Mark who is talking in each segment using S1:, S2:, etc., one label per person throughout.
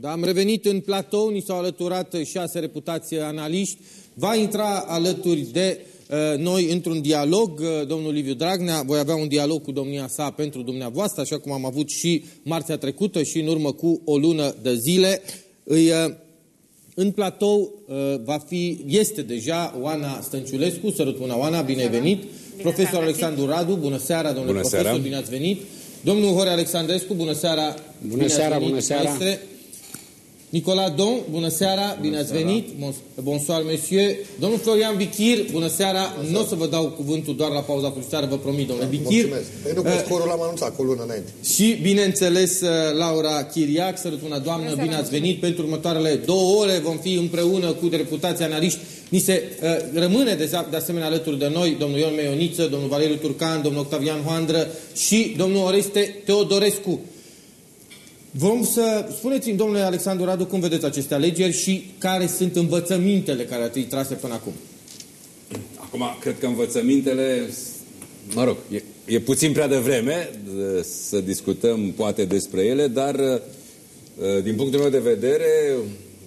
S1: Da, am revenit în platou, ni s-au alăturat șase reputații analiști. Va intra alături de uh, noi într-un dialog, uh, domnul Liviu Dragnea. Voi avea un dialog cu domnia sa pentru dumneavoastră, așa cum am avut și marțea trecută și în urmă cu o lună de zile. Îi, uh, în platou uh, va fi, este deja Oana Stănciulescu, sărut mâna Oana, bine ai venit. Profesor Alexandru Radu, bună seara, domnule
S2: bună
S1: profesor,
S2: seara.
S1: bine ați venit. Domnul Hore Alexandrescu, bună seara.
S2: Bună
S1: bine
S2: seara,
S1: ați venit,
S2: bună seara.
S1: maestre. Nicola Don, bună seara, bine ați venit. Mon- Bonsoir, monsieur. Domnul Florian Bichir, bună seara. Nu o să vă dau cuvântul doar la pauza publicitară, vă promit, domnule Bichir.
S3: Mulțumesc. Păi nu, cu
S1: Uh,
S3: scorul l-am anunțat cu o lună înainte.
S1: și, bineînțeles, uh, Laura Chiriac, sărătuna doamnă, bine ați venit. Pentru următoarele două ore vom fi împreună cu deputații analiști. Ni se uh, rămâne de, de asemenea alături de noi domnul Ion Meioniță, domnul Valeriu Turcan, domnul Octavian Hoandră și domnul Oreste Teodorescu. Vom să spuneți-mi, domnule Alexandru Radu, cum vedeți aceste alegeri și care sunt învățămintele care ar trebui trase până acum.
S2: Acum, cred că învățămintele, mă rog, e, e puțin prea devreme de- să discutăm poate despre ele, dar uh, din punctul meu de vedere,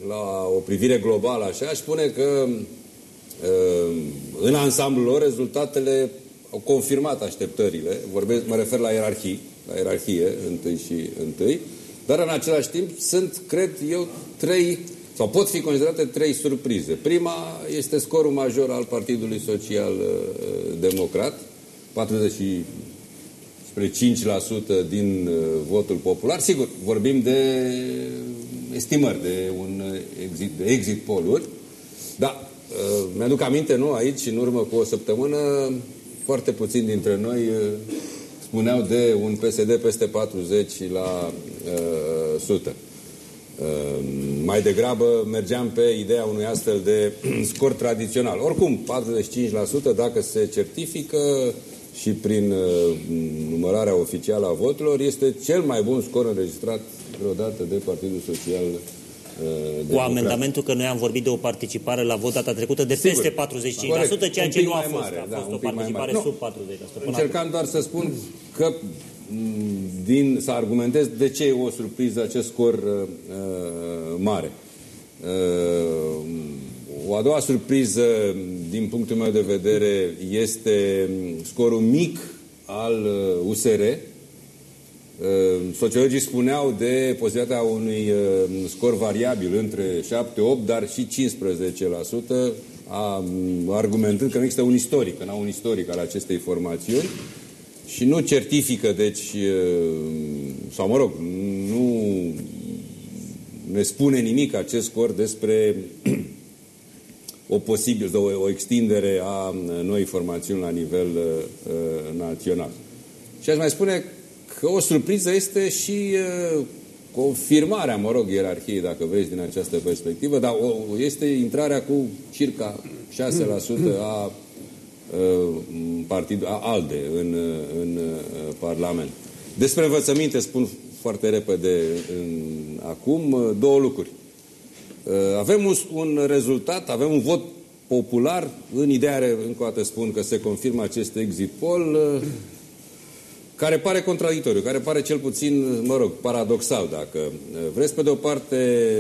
S2: la o privire globală așa, aș spune că uh, în ansamblul lor rezultatele au confirmat așteptările. Vorbesc, mă refer la ierarhii, la ierarhie, întâi și întâi, dar în același timp sunt, cred eu, trei sau pot fi considerate trei surprize. Prima este scorul major al Partidului Social uh, Democrat, 40 și spre 5% din uh, votul popular. Sigur, vorbim de estimări, de un uh, exit, de exit poluri. Da, uh, mi-aduc aminte, nu, aici, în urmă cu o săptămână, foarte puțini dintre noi uh, spuneau de un PSD peste 40 la uh, sută. Uh, mai degrabă mergeam pe ideea unui astfel de scor tradițional. Oricum, 45% dacă se certifică și prin uh, numărarea oficială a voturilor, este cel mai bun scor înregistrat vreodată de Partidul Social uh,
S4: Cu
S2: Democrat.
S4: amendamentul că noi am vorbit de o participare la vot data trecută de
S2: Sigur.
S4: peste 45%,
S2: Corect.
S4: ceea
S2: Un
S4: ce
S2: pic
S4: nu a
S2: mai
S4: fost.
S2: mare,
S4: a
S2: da,
S4: fost
S2: un
S4: o
S2: pic mai
S4: participare
S2: mare.
S4: sub 40%. Până
S2: Încercam doar să spun că m, din, să argumentez de ce e o surpriză acest scor uh, uh, mare. Uh, o a doua surpriză, din punctul meu de vedere, este scorul mic al uh, USR. Uh, Sociologii spuneau de posibilitatea unui uh, scor variabil între 7-8, dar și 15%, a, argumentând că nu există un istoric, că n-au un istoric al acestei formațiuni și nu certifică, deci, uh, sau mă rog, nu ne spune nimic acest scor despre o posibil, o, o extindere a uh, noi formațiuni la nivel uh, uh, național. Și aș mai spune că o surpriză este și uh, confirmarea, mă rog, ierarhiei, dacă vreți, din această perspectivă, dar o, este intrarea cu circa 6% a uh, partid, a ALDE în, uh, în uh, Parlament. Despre învățăminte spun foarte repede în, acum uh, două lucruri. Uh, Avem un, un rezultat, avem un vot popular, în ideea, încă o dată spun că se confirmă acest exit poll, uh, care pare contradictoriu, care pare cel puțin, mă rog, paradoxal, dacă uh, vreți. Pe de o parte,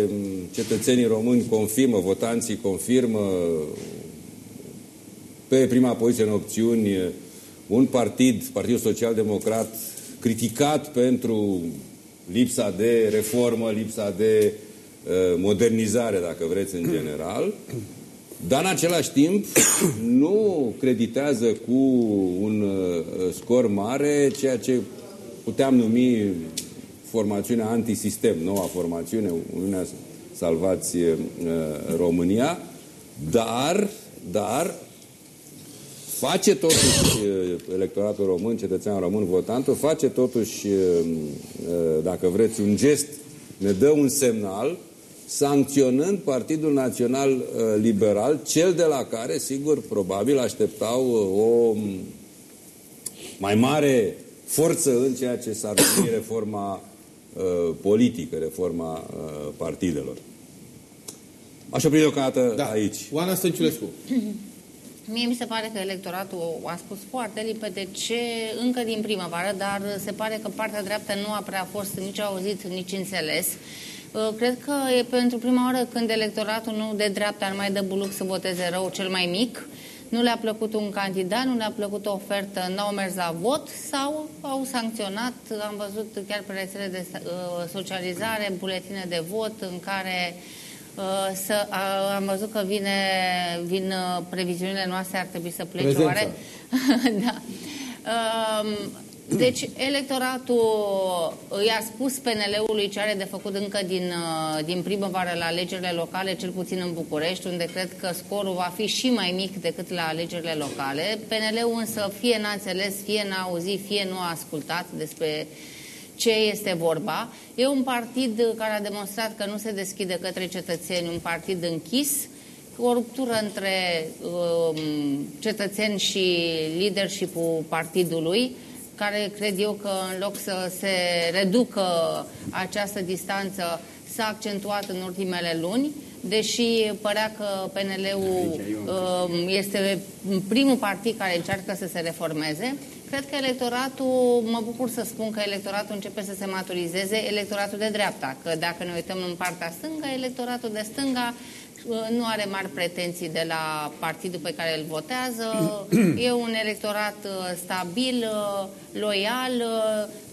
S2: m, cetățenii români confirmă, votanții confirmă pe prima poziție în opțiuni uh, un partid, Partidul Social Democrat, criticat pentru lipsa de reformă, lipsa de uh, modernizare, dacă vreți, în general, dar în același timp nu creditează cu un uh, scor mare ceea ce puteam numi formațiunea antisistem, noua formațiune, Uniunea Salvați uh, România, dar, dar face totuși uh, electoratul român, cetățeanul român, votantul, face totuși, uh, uh, dacă vreți, un gest, ne dă un semnal sancționând Partidul Național uh, Liberal, cel de la care, sigur, probabil așteptau uh, o mai mare forță în ceea ce s-ar numi reforma uh, politică, reforma uh, partidelor. Aș opri deocamdată
S1: Da.
S2: aici.
S1: Oana Stănciulescu.
S5: Mie mi se pare că electoratul a spus foarte limpede ce încă din primăvară, dar se pare că partea dreaptă nu a prea fost nici auzit, nici înțeles. Uh, Cred că e pentru prima oară când electoratul nu de dreapta nu mai dă buluc să voteze rău cel mai mic, nu le-a plăcut un candidat, nu le-a plăcut o ofertă, n-au mers la vot sau au sancționat, am văzut chiar pe rețele de uh, socializare, buletine de vot în care uh, să, uh, am văzut că vine, vin uh, previziunile noastre, ar trebui să plece
S1: Prezența.
S5: oare? da. Um, deci, electoratul i-a spus PNL-ului ce are de făcut încă din, uh, din primăvară la alegerile locale, cel puțin în București, unde cred că scorul va fi și mai mic decât la alegerile locale. PNL-ul însă fie n-a înțeles, fie n-a auzit, fie nu a ascultat despre ce este vorba. E un partid care a demonstrat că nu se deschide către cetățeni, un partid închis, o ruptură între um, cetățeni și leadership-ul partidului, care cred eu că în loc să se reducă această distanță, s-a accentuat în ultimele luni, deși părea că PNL-ul um, este primul partid care încearcă să se reformeze. Cred că electoratul, mă bucur să spun că electoratul începe să se maturizeze, electoratul de dreapta, că dacă ne uităm în partea stângă, electoratul de stânga uh, nu are mari pretenții de la partidul pe care îl votează. E un electorat uh, stabil, uh, loial.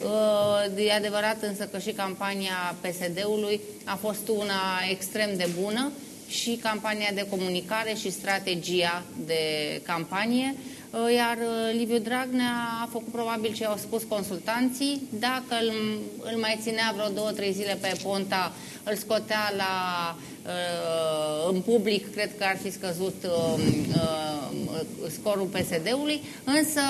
S5: uh, E adevărat însă că și campania PSD-ului a fost una extrem de bună și campania de comunicare și strategia de campanie. Uh, Iar uh, Liviu Dragnea a făcut probabil ce au spus consultanții. Dacă îl, îl mai ținea vreo două, trei zile pe Ponta, îl scotea la, uh, în public, cred că ar fi scăzut uh, uh, scorul PSD-ului, însă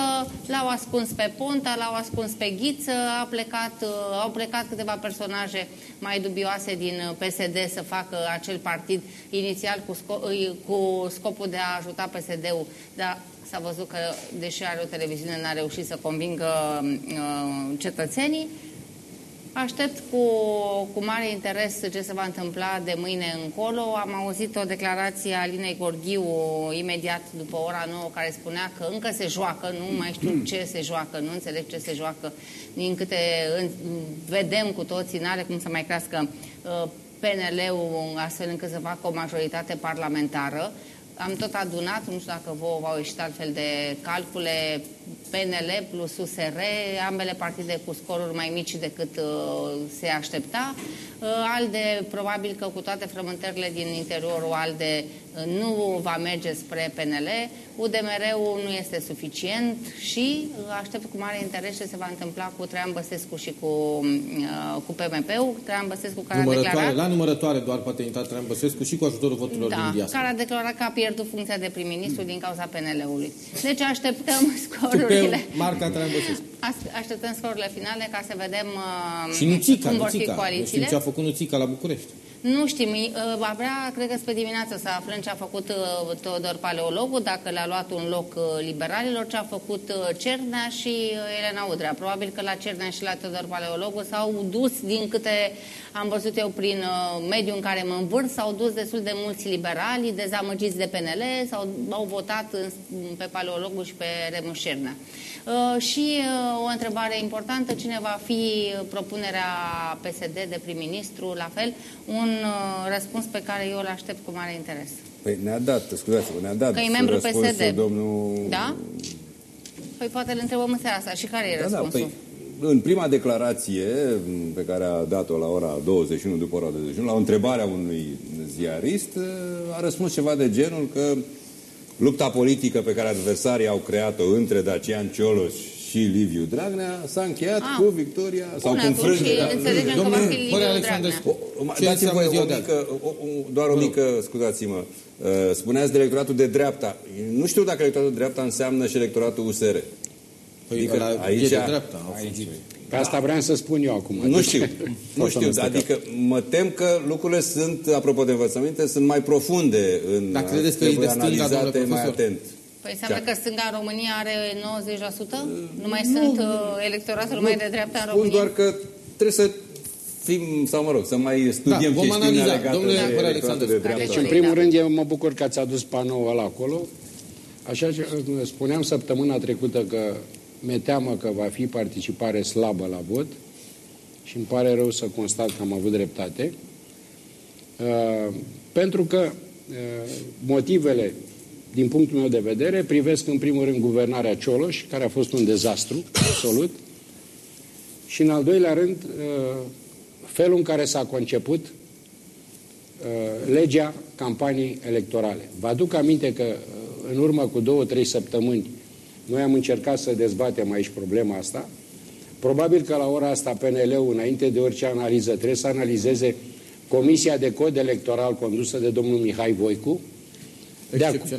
S5: l-au ascuns pe Ponta, l-au ascuns pe Ghiță, a plecat, uh, au plecat câteva personaje mai dubioase din PSD să facă acel partid inițial cu, sco- îi- cu scopul de a ajuta PSD-ul, dar s-a văzut că, deși are o televiziune, n-a reușit să convingă uh, cetățenii. Aștept cu, cu mare interes ce se va întâmpla de mâine încolo. Am auzit o declarație a Linei Gorghiu imediat după ora 9 care spunea că încă se joacă, nu mai știu ce se joacă, nu înțeleg ce se joacă. Din câte în, vedem cu toții, n-are cum să mai crească uh, PNL-ul astfel încât să facă o majoritate parlamentară. Am tot adunat, nu știu dacă vouă v-au ieșit altfel de calcule, PNL plus USR, ambele partide cu scoruri mai mici decât uh, se aștepta. Uh, ALDE, probabil că cu toate frământările din interiorul ALDE, uh, nu va merge spre PNL. UDMR-ul nu este suficient și uh, aștept cu mare interes ce se va întâmpla cu Traian Băsescu și cu, uh, cu PMP-ul. Traian Băsescu care a
S1: Numărătoare,
S5: declarat...
S1: la numărătoare doar poate intra Traian Băsescu și cu ajutorul voturilor din
S5: Da,
S1: diaspora.
S5: care a declarat că a pierdut funcția de prim-ministru din cauza PNL-ului. Deci așteptăm
S1: Tu
S5: scorurile.
S1: pe marca Traian Băsescu.
S5: As- Așteptăm scorurile finale ca să vedem uh,
S1: Și Nuțica,
S5: cum vor fi
S1: Nuțica. Nu știm
S5: coalițiile.
S1: ce a făcut Nuțica la București.
S5: Nu știm, uh, va vrea, cred că spre dimineață să aflăm ce a făcut uh, Teodor Paleologu, dacă le-a luat un loc uh, liberalilor, ce a făcut uh, Cernea și uh, Elena Udrea. Probabil că la Cernea și la Teodor Paleologu s-au dus, din câte am văzut eu prin uh, mediul în care mă învârt, s-au dus destul de mulți liberali, dezamăgiți de PNL, sau au votat în- pe Paleologu și pe Remus Cernea. Uh, și uh, o întrebare importantă, cine va fi propunerea PSD de prim-ministru, la fel, un uh, răspuns pe care eu îl aștept cu mare interes.
S2: Păi ne-a dat, scuzați-vă, ne-a dat
S5: Că e membru
S2: răspunsul
S5: PSD.
S2: domnul...
S5: Da? Păi poate îl întrebăm în seara asta. Și care e
S2: Da, da,
S5: răspunsul?
S2: păi, în prima declarație pe care a dat-o la ora 21, după ora 21, la o întrebare a unui ziarist, a răspuns ceva de genul că lupta politică pe care adversarii au creat-o între Dacian Cioloș și Liviu Dragnea s-a încheiat
S5: Ah.
S2: cu victoria sau
S5: Bun,
S2: cu
S5: atunci
S2: înfrângerea.
S5: înțelegem că va
S1: Domnul
S5: fi Liviu
S1: Bărea
S5: Dragnea.
S1: Alexandrescu.
S2: O- o-
S1: Ce
S2: Dați-mi
S1: înseamnă
S2: voie
S1: ziua
S2: o
S1: de
S2: mică, o, o, doar o mică, scuzați-mă, uh, spuneați de electoratul de dreapta. Nu știu dacă electoratul de dreapta înseamnă și electoratul USR.
S1: Păi
S2: Adică
S1: ăla
S2: aici-
S1: e de dreapta. au
S3: Aici.
S1: Fugit.
S3: Pe asta vreau să spun eu acum.
S2: Nu știu, nu
S1: Foarte
S2: știu,
S1: amestecat.
S2: adică mă tem că lucrurile sunt, apropo de învățăminte, sunt mai profunde în
S1: Dar credeți că
S2: trebuie
S1: e de stânga, domnule
S2: analizate mai
S1: profesor?
S2: atent.
S5: Păi înseamnă
S2: Cea-
S5: că stânga în România are 90%? Nu mai
S2: Nu,
S5: sunt uh, electoratul mai de dreapta în
S2: Spun
S5: România?
S2: doar că trebuie să fim, sau mă rog, să mai studiem
S1: vom
S2: chestiunea
S1: analiza.
S2: legată
S1: Domnule
S2: de
S1: Bărea
S2: electoratul de
S1: Alexandrescu.
S2: dreapta.
S3: Deci, în
S5: Da.
S3: primul rând, eu mă bucur că ați adus panoul ăla acolo. Așa ce uh, spuneam săptămâna trecută că mi-e teamă că va fi participare slabă la vot și îmi pare rău să constat că am avut dreptate. Uh, pentru că uh, motivele, din punctul meu de vedere, privesc în primul rând guvernarea Cioloș, care a fost un dezastru absolut, și în al doilea rând uh, felul în care s-a conceput legea campaniei electorale. Vă aduc aminte că în urmă cu două, trei săptămâni noi am încercat să dezbatem aici problema asta. Probabil că la ora asta PNL-ul, înainte de orice analiză, trebuie să analizeze Comisia de Cod Electoral condusă de domnul Mihai Voicu. De, ac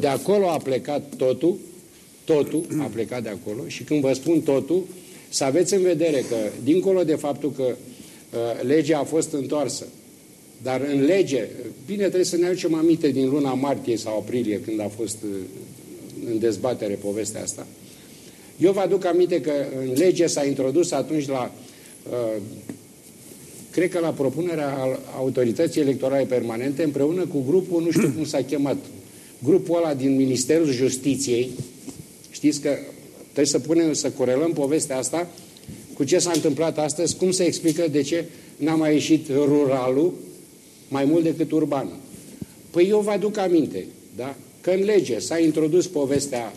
S3: de acolo a plecat totul, totul a plecat de acolo și când vă spun totul, să aveți în vedere că, dincolo de faptul că uh, legea a fost întoarsă, dar în lege, bine, trebuie să ne aducem aminte din luna martie sau aprilie, când a fost uh, în dezbatere povestea asta. Eu vă aduc aminte că în lege s-a introdus atunci la, uh, cred că la propunerea autorității electorale permanente, împreună cu grupul, nu știu cum s-a chemat, grupul ăla din Ministerul Justiției, știți că trebuie să punem, să corelăm povestea asta cu ce s-a întâmplat astăzi, cum se explică de ce n-a mai ieșit ruralul mai mult decât urbanul. Păi eu vă aduc aminte, da? Că în lege s-a introdus povestea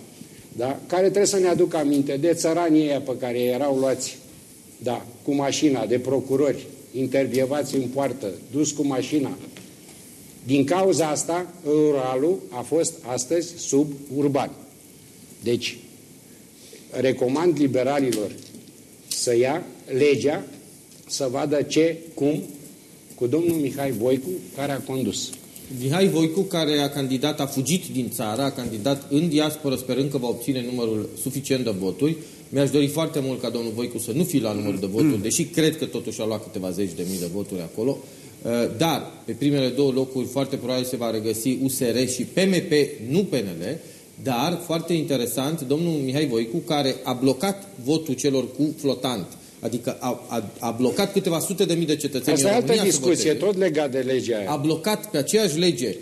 S3: da? care trebuie să ne aducă aminte de țăranii aia pe care erau luați da, cu mașina, de procurori, intervievați în poartă, dus cu mașina. Din cauza asta, ruralul a fost astăzi sub urban. Deci, recomand liberalilor să ia legea, să vadă ce, cum, cu domnul Mihai Voicu, care a condus.
S1: Mihai Voicu, care a candidat, a fugit din țară, a candidat în diasporă sperând că va obține numărul suficient de voturi. Mi-aș dori foarte mult ca domnul Voicu să nu fi la numărul de voturi, deși cred că totuși a luat câteva zeci de mii de voturi acolo. Uh, dar pe primele două locuri foarte probabil se va regăsi USR și PMP, nu PNL, dar foarte interesant, domnul Mihai Voicu, care a blocat votul celor cu flotant Adică a, a, a blocat câteva sute de mii de cetățeni
S3: Asta e altă discuție, tot legat de legea aia.
S1: A blocat pe aceeași lege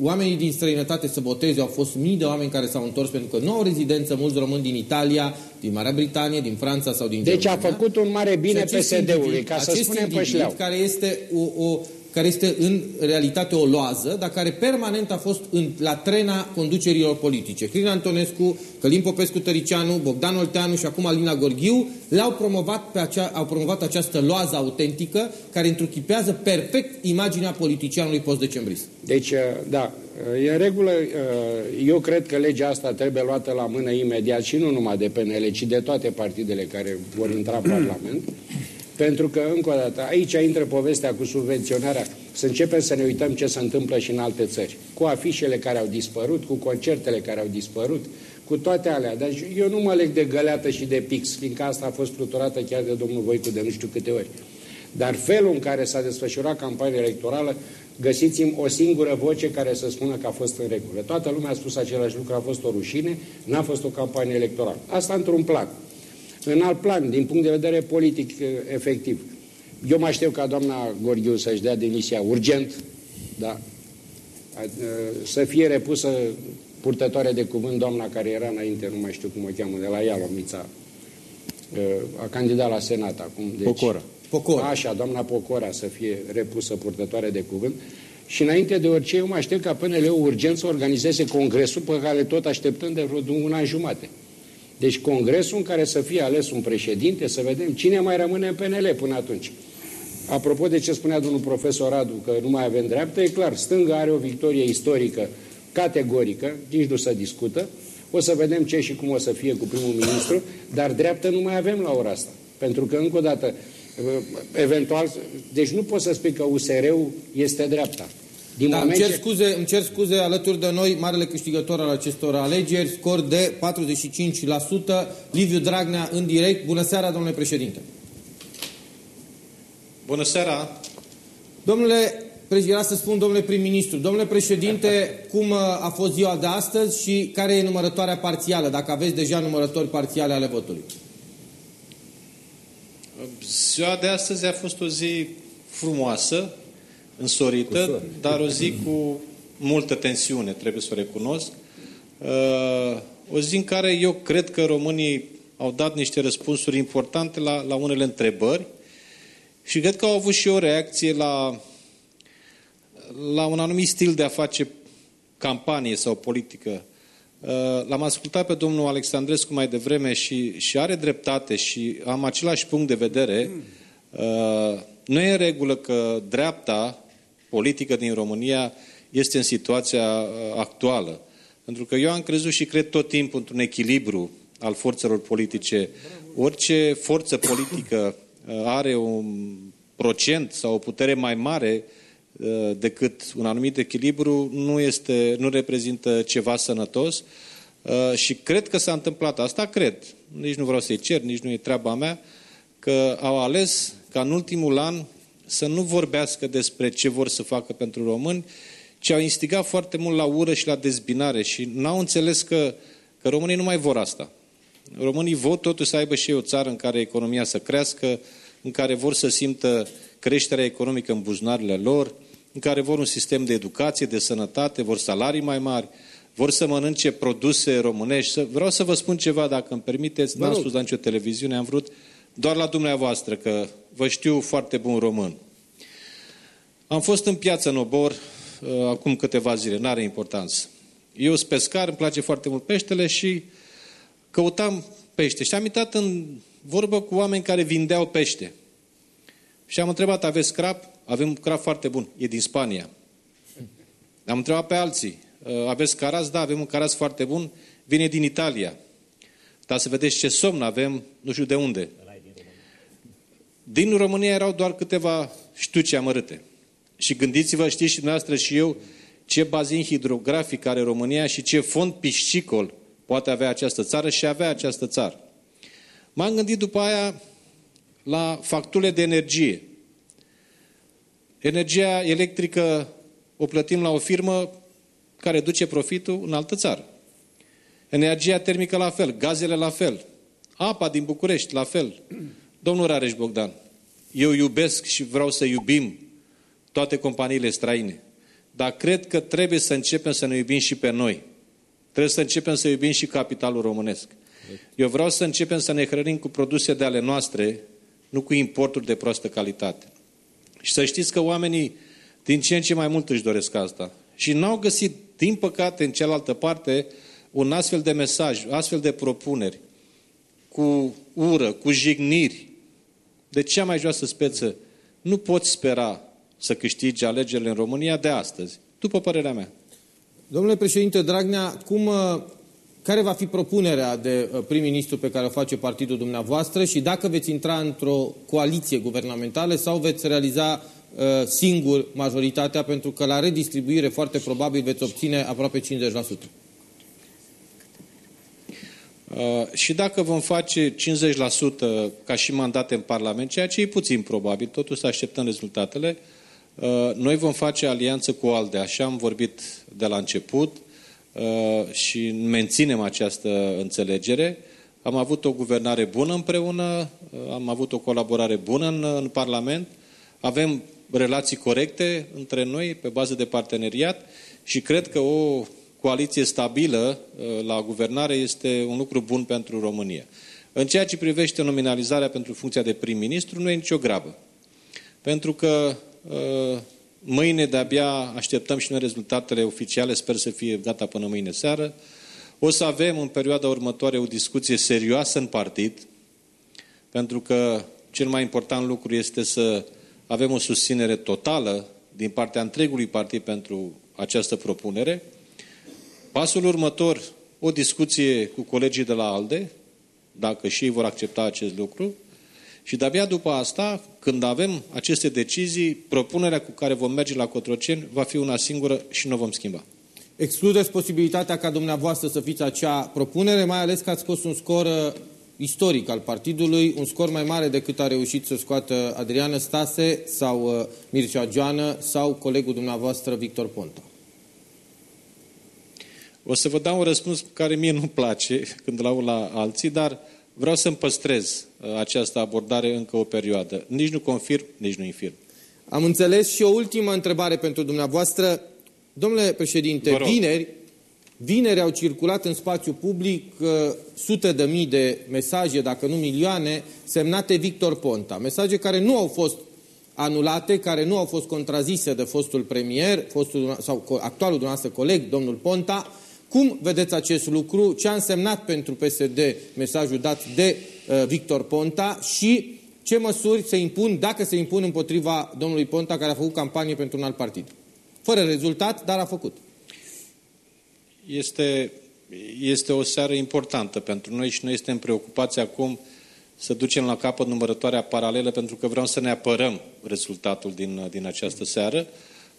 S1: oamenii din străinătate să voteze, au fost mii de oameni care s-au întors pentru că nu au rezidență, mulți români din Italia, din Marea Britanie, din Franța sau din
S3: Deci Germania. a făcut un mare bine PSD-ului, ca să spunem pe șleau.
S1: care este o, o care este în realitate o loază, dar care permanent a fost în, la trena conducerilor politice. Crin Antonescu, Călim Popescu Tăricianu, Bogdan Olteanu și acum Alina Gorghiu le-au promovat, pe acea, au promovat această loază autentică care întruchipează perfect imaginea politicianului post-decembrist.
S3: Deci, uh, da, uh, e în regulă, uh, eu cred că legea asta trebuie luată la mână imediat și nu numai de PNL, ci de toate partidele care vor intra în Parlament. Pentru că, încă o dată, aici intră povestea cu subvenționarea. Să începem să ne uităm ce se întâmplă și în alte țări. Cu afișele care au dispărut, cu concertele care au dispărut, cu toate alea. Deci eu nu mă leg de găleată și de pix, fiindcă asta a fost fluturată chiar de domnul Voicu de nu știu câte ori. Dar felul în care s-a desfășurat campania electorală, găsiți-mi o singură voce care să spună că a fost în regulă. Toată lumea a spus același lucru, a fost o rușine, n-a fost o campanie electorală. Asta într-un plan. În alt plan, din punct de vedere politic eh, efectiv, eu mă aștept ca doamna Gorghiu să-și dea demisia urgent, da? Eh, să fie repusă purtătoare de cuvânt doamna care era înainte, nu mai știu cum o cheamă, de la Ialomița, eh, a candidat la Senat acum.
S1: Deci, Pocora. Pocora.
S3: Așa, doamna Pocora să fie repusă purtătoare de cuvânt. Și înainte de orice, eu mă aștept ca PNL-ul urgent să organizeze congresul pe care tot așteptăm de vreo un an jumate. Deci congresul în care să fie ales un președinte, să vedem cine mai rămâne în PNL până atunci. Apropo de ce spunea domnul profesor Radu, că nu mai avem dreaptă, e clar, stânga are o victorie istorică categorică, nici nu se discută, o să vedem ce și cum o să fie cu primul ministru, dar dreaptă nu mai avem la ora asta. Pentru că, încă o dată, eventual, deci nu pot să spui că USR-ul este dreapta.
S1: Din da, îmi, cer scuze, îmi cer scuze alături de noi, marele câștigător al acestor alegeri, scor de 45%, Liviu Dragnea în direct. Bună seara, domnule președinte.
S6: Bună seara.
S1: Domnule președinte, să spun, domnule prim-ministru, domnule președinte, cum uh, a fost ziua de astăzi și care e numărătoarea parțială, dacă aveți deja numărători parțiale ale votului?
S6: Ziua de astăzi a fost o zi frumoasă, însorită, dar o zi cu multă tensiune, trebuie să o recunosc. Uh, o zi în care eu cred că românii au dat niște răspunsuri importante la, la unele întrebări și cred că au avut și o reacție la la un anumit stil de a face campanie sau politică. Uh, l-am ascultat pe domnul Alexandrescu mai devreme și, și are dreptate și am același punct de vedere. Uh, nu e în regulă că dreapta politică din România este în situația uh, actuală. Pentru că eu am crezut și cred tot timpul într-un echilibru al forțelor politice. Orice forță politică are un procent sau o putere mai mare Uh, decât un anumit echilibru nu, este, nu reprezintă ceva sănătos uh, și cred că s-a întâmplat asta, cred. Nici nu vreau să-i cer, nici nu e treaba mea, că au ales ca în ultimul an să nu vorbească despre ce vor să facă pentru români, ci au instigat foarte mult la ură și la dezbinare și n-au înțeles că, că românii nu mai vor asta. Românii vor totuși să aibă și ei o țară în care economia să crească, în care vor să simtă creșterea economică în buzunarele lor, în care vor un sistem de educație, de sănătate, vor salarii mai mari, vor să mănânce produse românești. Vreau să vă spun ceva, dacă îmi permiteți, n-am spus la nicio televiziune, am vrut doar la dumneavoastră, că vă știu foarte bun român. Am fost în piață în Obor uh, acum câteva zile, n-are importanță. Eu sunt pescar, îmi place foarte mult peștele și căutam pește. Și am intrat în vorbă cu oameni care vindeau pește. Și am întrebat, aveți crap? Avem un craf foarte bun, e din Spania. Am întrebat pe alții, ă, aveți caraz? Da, avem un caraz foarte bun, vine din Italia. Dar să vedeți ce somn avem, nu știu de unde. Din România erau doar câteva ștuci amărâte. Și gândiți-vă, știți și dumneavoastră și eu, ce bazin hidrografic are România și ce fond piscicol poate avea această țară și avea această țară. M-am gândit după aia la facturile de energie. Energia electrică o plătim la o firmă care duce profitul în altă țară. Energia termică la fel, gazele la fel, apa din București la fel. Domnul Rareș Bogdan, eu iubesc și vreau să iubim toate companiile străine, dar cred că trebuie să începem să ne iubim și pe noi. Trebuie să începem să iubim și capitalul românesc. Eu vreau să începem să ne hrănim cu produse de ale noastre, nu cu importuri de proastă calitate. Și să știți că oamenii din ce în ce mai mult își doresc asta. Și n-au găsit, din păcate, în cealaltă parte, un astfel de mesaj, astfel de propuneri, cu ură, cu jigniri, de cea mai joasă speță, nu poți spera să câștigi alegerile în România de astăzi, după părerea mea.
S1: Domnule președinte Dragnea, cum uh, care va fi propunerea de uh, prim-ministru pe care o face partidul dumneavoastră și dacă veți intra într-o coaliție guvernamentală sau veți realiza uh, singur majoritatea, pentru că la redistribuire foarte probabil veți obține aproape 50%.
S6: Uh, și dacă vom face 50% ca și mandate în Parlament, ceea ce e puțin probabil, totuși să așteptăm rezultatele, uh, noi vom face alianță cu ALDE, așa am vorbit de la început, Uh, și menținem această înțelegere. Am avut o guvernare bună împreună, uh, am avut o colaborare bună în, în Parlament, avem relații corecte între noi pe bază de parteneriat și cred că o coaliție stabilă uh, la guvernare este un lucru bun pentru România. În ceea ce privește nominalizarea pentru funcția de prim-ministru, nu e nicio grabă. Pentru că Mâine de-abia așteptăm și noi rezultatele oficiale, sper să fie gata până mâine seară. O să avem în perioada următoare o discuție serioasă în partid, pentru că cel mai important lucru este să avem o susținere totală din partea întregului partid pentru această propunere. Pasul următor, o discuție cu colegii de la ALDE, dacă și ei vor accepta acest lucru, și de-abia după asta, când avem aceste decizii, propunerea cu care vom merge la Cotroceni va fi una singură și nu vom schimba.
S1: Excludeți posibilitatea ca dumneavoastră să fiți acea propunere, mai ales că ați scos un scor uh, istoric al partidului, un scor mai mare decât a reușit să scoată Adriană Stase sau uh, Mircea Joană sau colegul dumneavoastră Victor Ponta.
S6: O să vă dau un răspuns care mie nu place când l-au la alții, dar vreau să-mi păstrez uh, această abordare încă o perioadă. Nici nu confirm, nici nu infirm.
S1: Am înțeles și o ultimă întrebare pentru dumneavoastră. Domnule președinte, vineri, vineri au circulat în spațiu public uh, sute de mii de mesaje, dacă nu milioane, semnate Victor Ponta. Mesaje care nu au fost anulate, care nu au fost contrazise de fostul premier, fostul, sau actualul dumneavoastră coleg, domnul Ponta. Cum vedeți acest lucru? Ce a însemnat pentru PSD mesajul dat de uh, Victor Ponta și ce măsuri se impun, dacă se impun împotriva domnului Ponta, care a făcut campanie pentru un alt partid? Fără rezultat, dar a făcut.
S6: Este, este o seară importantă pentru noi și noi suntem preocupați acum să ducem la capăt numărătoarea paralelă pentru că vreau să ne apărăm rezultatul din, din această seară.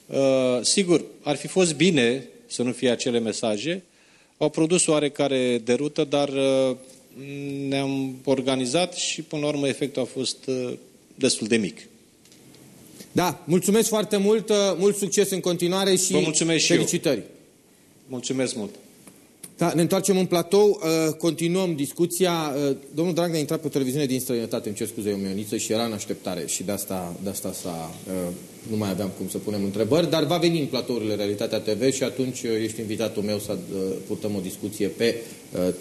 S6: Uh, sigur, ar fi fost bine să nu fie acele mesaje. Au produs oarecare derută, dar uh, ne-am organizat și până la urmă efectul a fost uh, destul de mic.
S1: Da, mulțumesc foarte mult, uh, mult succes în continuare și
S6: Vă mulțumesc
S1: felicitări.
S6: Și eu. Mulțumesc mult.
S1: Da, ne întoarcem în platou, uh, continuăm discuția. Uh, domnul Dragnea a intrat pe o televiziune din străinătate, îmi cer scuze, eu mioniță, și era în așteptare și de asta, de asta s-a, uh, nu mai aveam cum să punem întrebări, dar va veni în platourile Realitatea TV și atunci uh, ești invitatul meu să uh, purtăm o discuție pe uh,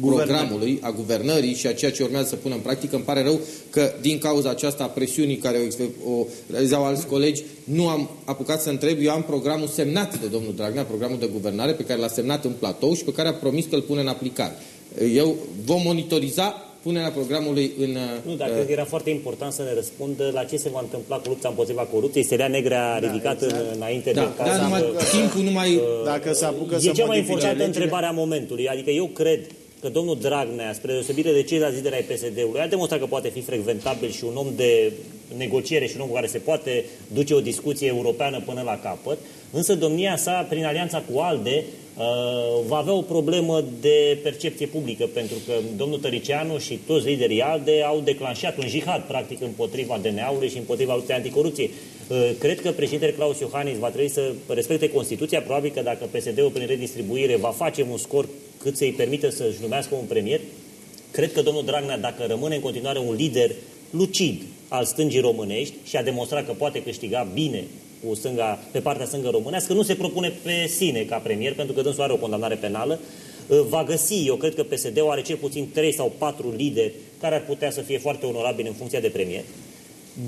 S1: tema programului, a guvernării și a ceea ce urmează să pună în practică. Îmi pare rău că din cauza aceasta a presiunii care o, o realizau alți colegi, nu am apucat să întreb. Eu am programul semnat de domnul Dragnea, programul de guvernare pe care l-a semnat în platou și pe care a promis că îl pune în aplicare. Eu vom monitoriza punerea programului în...
S4: Nu, dar uh, cred că era foarte important să ne răspundă la ce se va întâmpla cu lupta împotriva corupției. Seria negră a da, ridicat exact. înainte
S1: da,
S4: de
S1: caz. Da, numai, timpul nu mai... Uh,
S7: Dacă se apucă
S4: e
S7: să
S4: cea mai importantă întrebare a momentului. Adică eu cred că domnul Dragnea, spre deosebire de ceilalți lideri ai PSD-ului, a demonstrat că poate fi frecventabil și un om de negociere și un om cu care se poate duce o discuție europeană până la capăt, însă domnia sa, prin alianța cu ALDE, uh, va avea o problemă de percepție publică, pentru că domnul Tăricianu și toți liderii ALDE au declanșat un jihad, practic, împotriva DNA-ului și împotriva luptei anticorupție. Uh, cred că președintele Claus Iohannis va trebui să respecte Constituția, probabil că dacă PSD-ul prin redistribuire va face un scor cât să-i permită să-și numească un premier, cred că domnul Dragnea, dacă rămâne în continuare un lider lucid al stângii românești și a demonstrat că poate câștiga bine cu stânga, pe partea stângă românească, nu se propune pe sine ca premier, pentru că dânsul are o condamnare penală, va găsi, eu cred că PSD-ul are cel puțin 3 sau 4 lideri care ar putea să fie foarte onorabili în funcția de premier,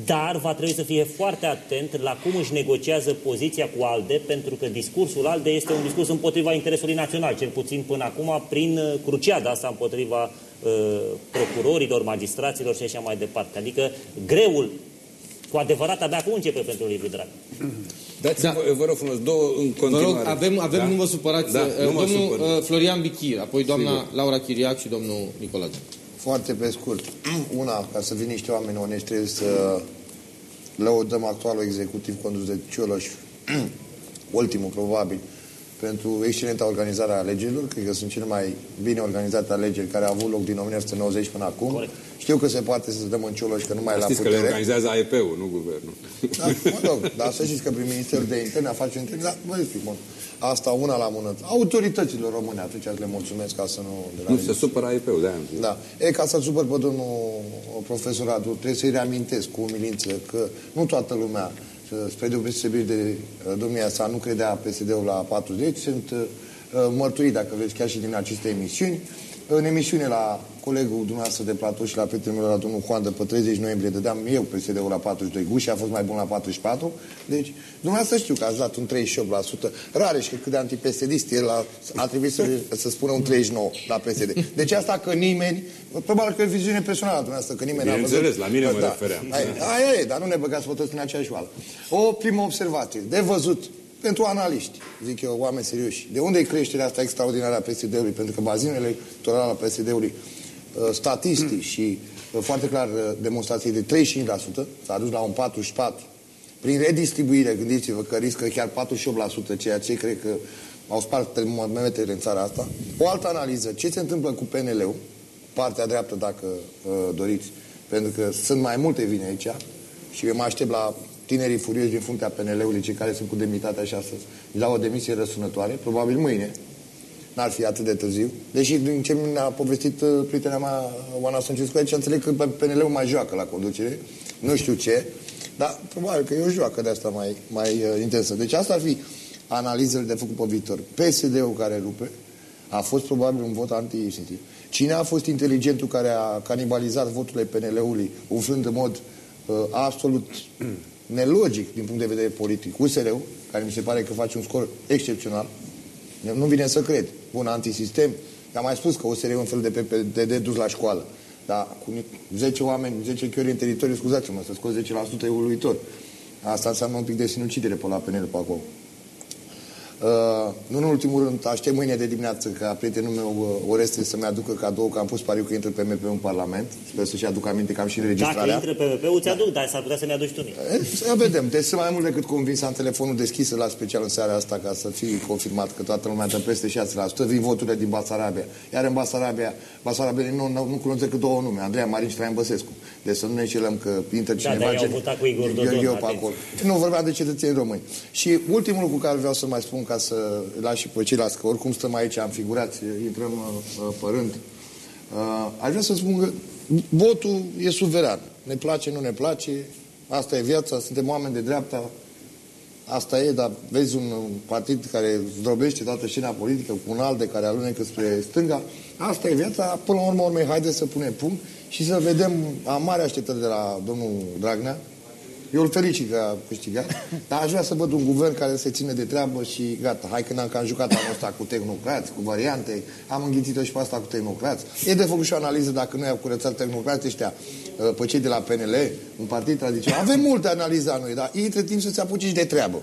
S4: dar va trebui să fie foarte atent la cum își negociază poziția cu ALDE, pentru că discursul ALDE este un discurs împotriva interesului național, cel puțin până acum, prin uh, cruciada asta împotriva uh, procurorilor, magistraților și așa mai departe. Adică greul cu adevărat abia acum începe pentru Liviu Drag.
S2: Dați da. vă, vă rog frumos, două în continuare.
S1: Vă rog, avem, avem da? nu vă supărați, da, uh, domnul supăr. Uh, Florian Bichir, apoi doamna Sigur. Laura Chiriac și domnul Nicolae.
S7: Foarte pe scurt. Una, ca să vină niște oameni onești, trebuie să lăudăm actualul executiv condus de Cioloș, ultimul probabil, pentru excelenta organizare a alegerilor. Cred că sunt cele mai bine organizate alegeri care au avut loc din 1990 până acum. Corect. Știu că se poate să dăm în Cioloș, că nu mai la putere.
S2: că le organizează AEP-ul, nu guvernul.
S7: Da, mă rog, dar să știți că prin Ministerul de Interne, Afaceri Interne, da, vă explic, bun. Asta una la mână. Autorităților române, atunci le mulțumesc ca să nu...
S2: Nu se supără AIP-ul, de aia
S7: Da. E, ca să supăr pe domnul profesor Radu, trebuie să-i reamintesc cu umilință că nu toată lumea, spre deosebire de uh, domnia sa, nu credea PSD-ul la 40, sunt uh, mărturii, dacă vreți, chiar și din aceste emisiuni. În emisiune la colegul dumneavoastră de platou și la prietenul meu, la domnul Juan, de pe 30 noiembrie, dădeam eu PSD-ul la 42 guși, a fost mai bun la 44. Deci, dumneavoastră știu că ați dat un 38%. Rareș că cât de antipestedist el a, a trebuit să, să spună un 39 la PSD. Deci asta că nimeni, probabil că e viziune personală a dumneavoastră, că nimeni
S2: n-a văzut. Înțeles, la mine mă da. refeream.
S7: Aia e, dar nu ne băgați pe toți în aceeași oală. O primă observație. De văzut, pentru analiști, zic eu, oameni serioși. De unde e creșterea asta extraordinară a PSD-ului? Pentru că bazinele electorale a PSD-ului Uh, statistici și uh, foarte clar uh, demonstrații de 35%, s-a dus la un 44%. Prin redistribuire, gândiți-vă că riscă chiar 48%, ceea ce cred că au spart termometrele în țara asta. O altă analiză, ce se întâmplă cu PNL-ul, partea dreaptă, dacă uh, doriți, pentru că sunt mai multe vine aici și eu mă aștept la tinerii furioși din fruntea PNL-ului, cei care sunt cu demnitate așa astăzi, la o demisie răsunătoare, probabil mâine, n-ar fi atât de târziu. Deși din ce mi-a povestit uh, prietena mea, Oana Sâncescu, aici înțeleg că PNL-ul mai joacă la conducere, nu știu ce, dar probabil că e o joacă de asta mai, mai uh, intensă. Deci asta ar fi analizele de făcut pe viitor. PSD-ul care rupe a fost probabil un vot anti-instinctiv. Cine a fost inteligentul care a canibalizat voturile PNL-ului, umflând în mod uh, absolut nelogic din punct de vedere politic. USR-ul, care mi se pare că face un scor excepțional, nu vine să cred. Bun, antisistem. Am mai spus că USR e un fel de PPD dus la școală. Dar cu 10 oameni, 10 chiori în teritoriu, scuzați-mă, să scoți 10% e uluitor. Asta înseamnă un pic de sinucidere pe la PNL pe acolo. Uh, nu în ultimul rând, aștept mâine de dimineață ca prietenul meu uh, Oreste să-mi aducă cadou, că am pus pariu că intră PMP în Parlament. Sper să-și aduc aminte că am și înregistrarea.
S4: Dacă intră PMP-ul, ți-aduc, da. dar s-ar putea să-mi aduci tu
S7: eh, Să vedem. Deci sunt mai mult decât convins, am telefonul deschis la special în seara asta ca să fie confirmat că toată lumea dă peste 6%. Vin voturile din Basarabia. Iar în Basarabia, Basarabia nu, nu, nu cunosc decât două nume, Andreea Marin și Traian Băsescu. Deci să nu ne celăm că intră da, cineva...
S4: Da, dar cu Igor Dodon,
S7: eu, eu pe acolo. Nu, vorbeam de cetățeni români. Și ultimul lucru care vreau să mai spun ca să las și pe ceilalți, că oricum stăm aici, am figurat, intrăm uh, uh, pe rând. Uh, aș vrea să spun că votul e suveran. Ne place, nu ne place, asta e viața, suntem oameni de dreapta, asta e, dar vezi un partid care zdrobește toată scena politică cu un alt de care alunecă spre stânga, asta e viața, până la urmă, urmei, haideți să punem punct și să vedem, am mare așteptări de la domnul Dragnea, eu îl felicit că a câștigat, dar aș vrea să văd un guvern care se ține de treabă și gata. Hai că n-am cam jucat anul ăsta cu tehnocrați, cu variante, am înghițit-o și pe asta cu tehnocrați. E de făcut și o analiză dacă noi am curățat tehnocrații ăștia uh, pe cei de la PNL, un partid tradițional. Avem multe analize a noi, dar ei între timp să se apuce și de treabă.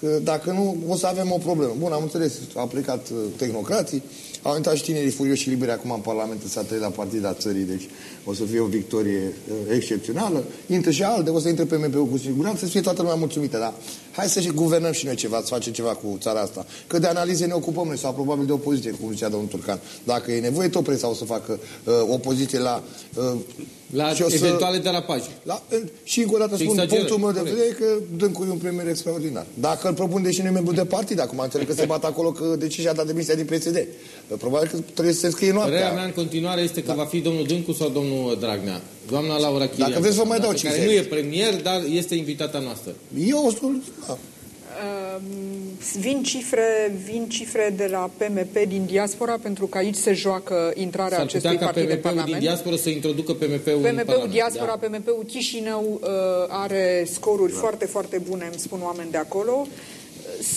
S7: Că dacă nu, o să avem o problemă. Bun, am înțeles, au plecat uh, tehnocrații, au intrat și tinerii furioși și liberi acum în Parlament să trei la partida țării, deci o să fie o victorie uh, excepțională. Intră și alte, o să intre pe MPU cu siguranță, să fie toată lumea mulțumită, dar hai să și guvernăm și noi ceva, să facem ceva cu țara asta. Că de analize ne ocupăm noi, sau probabil de opoziție, cum zicea domnul Turcan. Dacă e nevoie, tot presa o să facă uh, opoziție la uh,
S1: la și eventuale să, derapaje.
S7: La, și încă o dată spun, exageră. punctul meu de vedere e că Dâncu e un premier extraordinar. Dacă îl propun, deși nu e membru de partid, acum înțeleg că se bat acolo că de ce și-a dat demisia din PSD. Probabil că trebuie să se scrie noaptea.
S1: Părerea mea în continuare este că da. va fi domnul Dâncu sau domnul Dragnea. Doamna Laura Chiriac.
S7: Dacă vreți vă mai dau 50.
S1: Care nu e premier, dar este invitata noastră.
S7: Eu o da.
S8: Ehm, vin cifre, vin cifre de la PMP din diaspora, pentru că aici se joacă intrarea acestui partid în Parlament.
S1: din diaspora să introducă PMP-ul
S8: PMP-ul diaspora, da. PMP-ul Chișinău uh, are scoruri da. foarte, foarte bune, îmi spun oameni de acolo.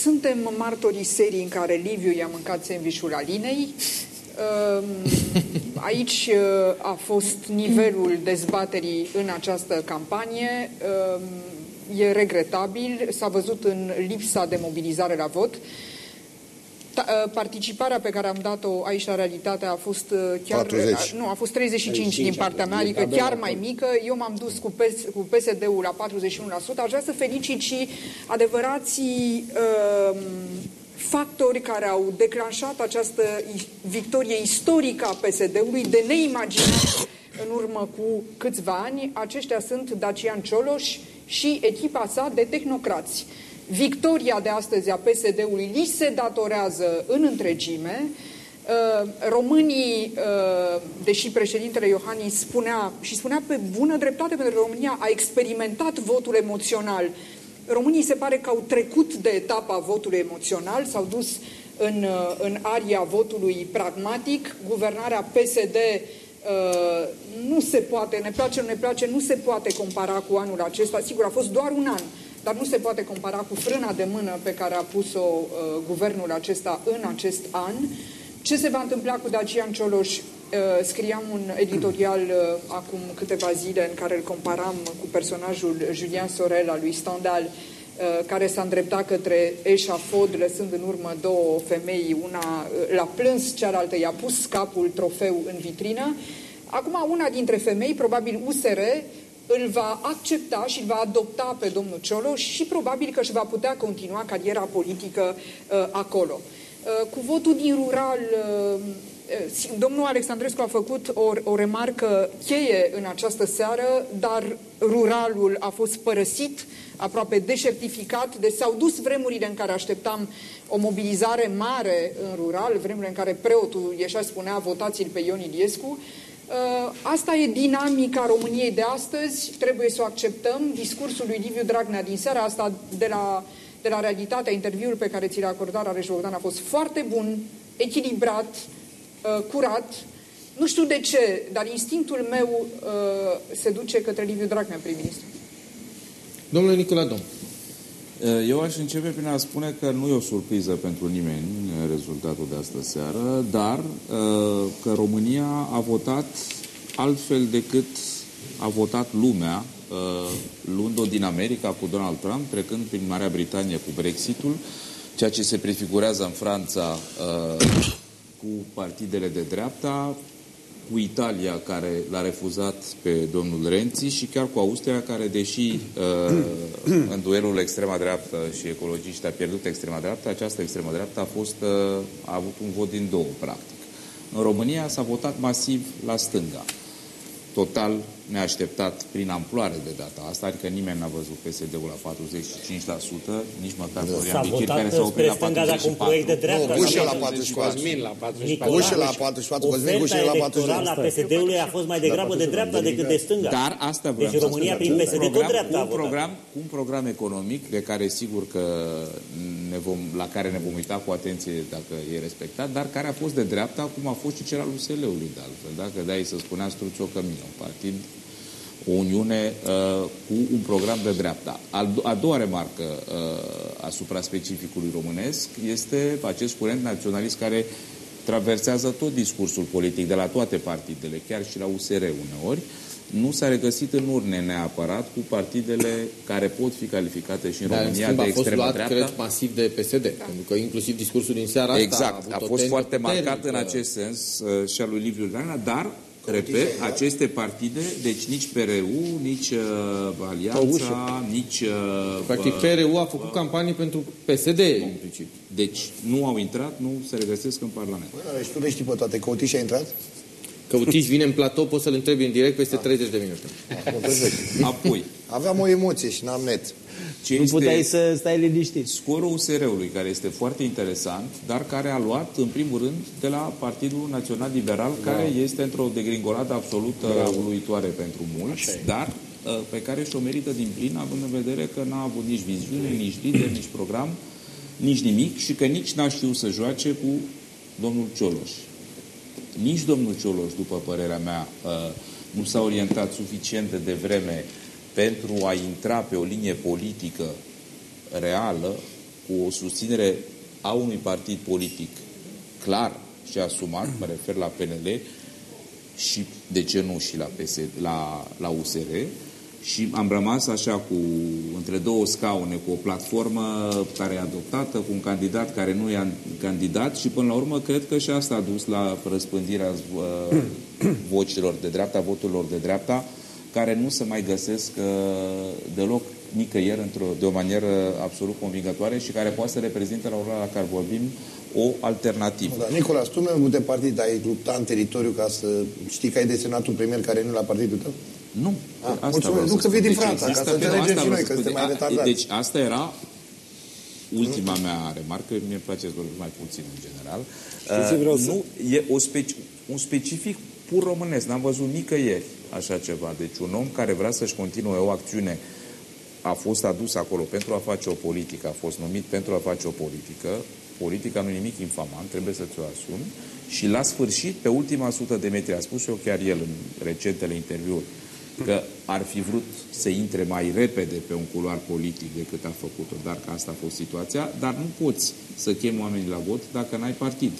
S8: Suntem martorii serii în care Liviu i-a mâncat sandvișul Alinei. Uh, aici uh, a fost nivelul dezbaterii în această campanie. Uh, e regretabil, s-a văzut în lipsa de mobilizare la vot. Ă, participarea pe care am dat-o aici la realitate a fost ă, chiar
S7: 40.
S8: nu, a fost 35, 35 din partea mea, adică chiar mai mică. Eu m-am dus cu, PS, cu PSD-ul la 41%. Aș vrea să felicit și adevărații uh, factori care au declanșat această victorie istorică a PSD-ului de neimaginat în urmă cu câțiva ani. Aceștia sunt Dacian Cioloș, și echipa sa de tehnocrați. Victoria de astăzi a PSD-ului li se datorează în întregime. Uh, românii, uh, deși președintele Iohannis spunea și spunea pe bună dreptate, pentru că România a experimentat votul emoțional. Românii se pare că au trecut de etapa votului emoțional, s-au dus în, uh, în aria votului pragmatic. Guvernarea PSD Uh, nu se poate, ne place, nu ne place, nu se poate compara cu anul acesta. Sigur, a fost doar un an, dar nu se poate compara cu frâna de mână pe care a pus-o uh, guvernul acesta în acest an. Ce se va întâmpla cu Dacian Cioloș? Uh, scriam un editorial uh, acum câteva zile în care îl comparam cu personajul Julian Sorel al lui Stendhal, uh, care s-a îndreptat către eșafod, lăsând în urmă două femei, una uh, l-a plâns, cealaltă i-a pus capul trofeu în vitrină. Acum, una dintre femei, probabil USR, îl va accepta și îl va adopta pe domnul Cioloș și probabil că își va putea continua cariera politică uh, acolo. Uh, cu votul din rural, uh, uh domnul Alexandrescu a făcut o, o remarcă cheie în această seară, dar ruralul a fost părăsit, aproape deșertificat, deci s-au dus vremurile în care așteptam o mobilizare mare în rural, vremurile în care preotul ieșea spunea votați-l pe Ion Iliescu, Uh, asta e dinamica României de astăzi, trebuie să o acceptăm. Discursul lui Liviu Dragnea din seara asta de la, de la realitatea, interviul pe care ți l-a acordat Rareș Bogdan a fost foarte bun, echilibrat, uh, curat. Nu știu de ce, dar instinctul meu uh, se duce către Liviu Dragnea, prim-ministru.
S1: Domnule Nicola Dom.
S9: Eu aș începe prin a spune că nu e o surpriză pentru nimeni rezultatul de astă seară, dar că România a votat altfel decât a votat lumea, luând-o din America cu Donald Trump, trecând prin Marea Britanie cu Brexitul, ceea ce se prefigurează în Franța cu partidele de dreapta, cu Italia, care l-a refuzat pe domnul Renzi și chiar cu Austria, care, deși uh, în duelul extrema dreaptă și ecologiști a pierdut extrema dreaptă, această extrema dreaptă a, fost, uh, a avut un vot din două, practic. În România s-a votat masiv la stânga total neașteptat prin amploare de data asta, adică nimeni n-a văzut PSD-ul la 45%, nici măcar Florian Bichir, care s-a oprit la 44%.
S4: un proiect de dreapta.
S7: Nu, Bușe la 44.
S3: la 44.
S7: Bușe la 44, Cosmin Bușe la 40.
S4: la PSD-ului a fost mai degrabă de dreapta decât de stânga.
S9: Dar asta vreau
S4: deci
S9: să
S4: România
S9: spun,
S4: prin
S9: un
S4: PSD
S9: program,
S4: tot dreapta a
S9: un
S4: votat.
S9: program, un program economic de care sigur că ne vom, la care ne vom uita cu atenție dacă e respectat, dar care a fost de dreapta, cum a fost și cel al USL-ului de altfel. Dacă dai să spunea Struțio Cămino, un partid o uniune uh, cu un program de dreapta. Al, a doua remarcă uh, asupra specificului românesc este acest curent naționalist care traversează tot discursul politic de la toate partidele, chiar și la USR uneori, nu s-a regăsit în urne neapărat cu partidele care pot fi calificate și în
S1: Dar, în
S9: România
S1: schimb,
S9: de
S1: a fost
S9: extremă
S1: luat,
S9: dreapta.
S1: cred, masiv de PSD, pentru că inclusiv discursul din seara asta
S9: Exact,
S1: a, avut
S9: a
S1: o
S9: fost
S1: tendă
S9: foarte marcat în
S1: puternică.
S9: acest sens uh, și al lui Liviu Dragnea, dar Repet, aceste partide, deci nici PRU, nici uh, Alianța, nici... Uh,
S1: Practic, PRU a făcut campanie pentru PSD, implicit.
S9: Deci nu au intrat, nu se regăsesc în Parlament.
S7: Bă, Deci tu le știi pe toate. Căutiș a intrat?
S1: Căutiș vine în platou, poți să-l întrebi în direct peste 30 de minute.
S7: Acum, perfect.
S9: Apoi,
S7: Aveam o emoție și n-am net.
S9: Ce
S10: Nu
S9: este
S10: puteai să stai liniștit.
S9: scorul USR-ului, care este foarte interesant, dar care a luat, în primul rând, de la Partidul Național Liberal, care este într-o degringoladă absolută uluitoare pentru mulți, dar uh, pe care și-o merită din plin, având în vedere că n-a avut nici viziune, nici lider, nici program, nici nimic și că nici n-a știut să joace cu domnul Cioloș. Nici domnul Cioloș, după părerea mea, uh, nu s-a orientat suficient de devreme pentru a intra pe o linie politică reală cu o susținere a unui partid politic clar și asumat, mă refer la PNL și, de ce nu, și la, PSD, la, la USR, și am rămas așa cu între două scaune, cu o platformă care e adoptată, cu un candidat care nu e candidat și până la urmă cred că și asta a dus la răspândirea uh, vocilor de dreapta, voturilor de dreapta, care nu se mai găsesc uh, deloc nicăieri într-o, de o manieră absolut convingătoare și care poate să reprezinte la ora la care vorbim o alternativă.
S7: Da, Nicolas, tu membru de partid ai luptat în teritoriu ca să știi că ai desemnat un premier care nu e la partidul tău?
S9: Nu.
S7: Ah,
S9: asta
S7: mulțumesc.
S9: vreau
S7: Nu
S9: să
S7: că vii
S9: spun.
S7: din Franța, ca
S9: există-
S7: să înțelegem
S9: asta
S7: și
S9: vreau
S7: noi,
S9: să
S7: că
S9: spun.
S7: suntem mai
S9: A-
S7: retardați.
S9: Deci asta era ultima mea remarcă, mie îmi place să vorbesc mai puțin în general.
S10: ce vreau
S9: Uh,
S10: să-
S9: Nu, e o speci- un specific pur românesc, n-am văzut nicăieri așa ceva. Deci un om care vrea să-și continue o acțiune a fost adus acolo pentru a face o politică, a fost numit pentru a face o politică, politica nu e nimic infamant, trebuie să ți-o asumi. Și la sfârșit, pe ultima sută de metri, a spus eu chiar el în recentele interviuri, că ar fi vrut să intre mai repede pe un culoar politic decât a făcut-o, dar că asta a fost situația, dar nu poți să chemi oamenii la vot dacă n-ai partid.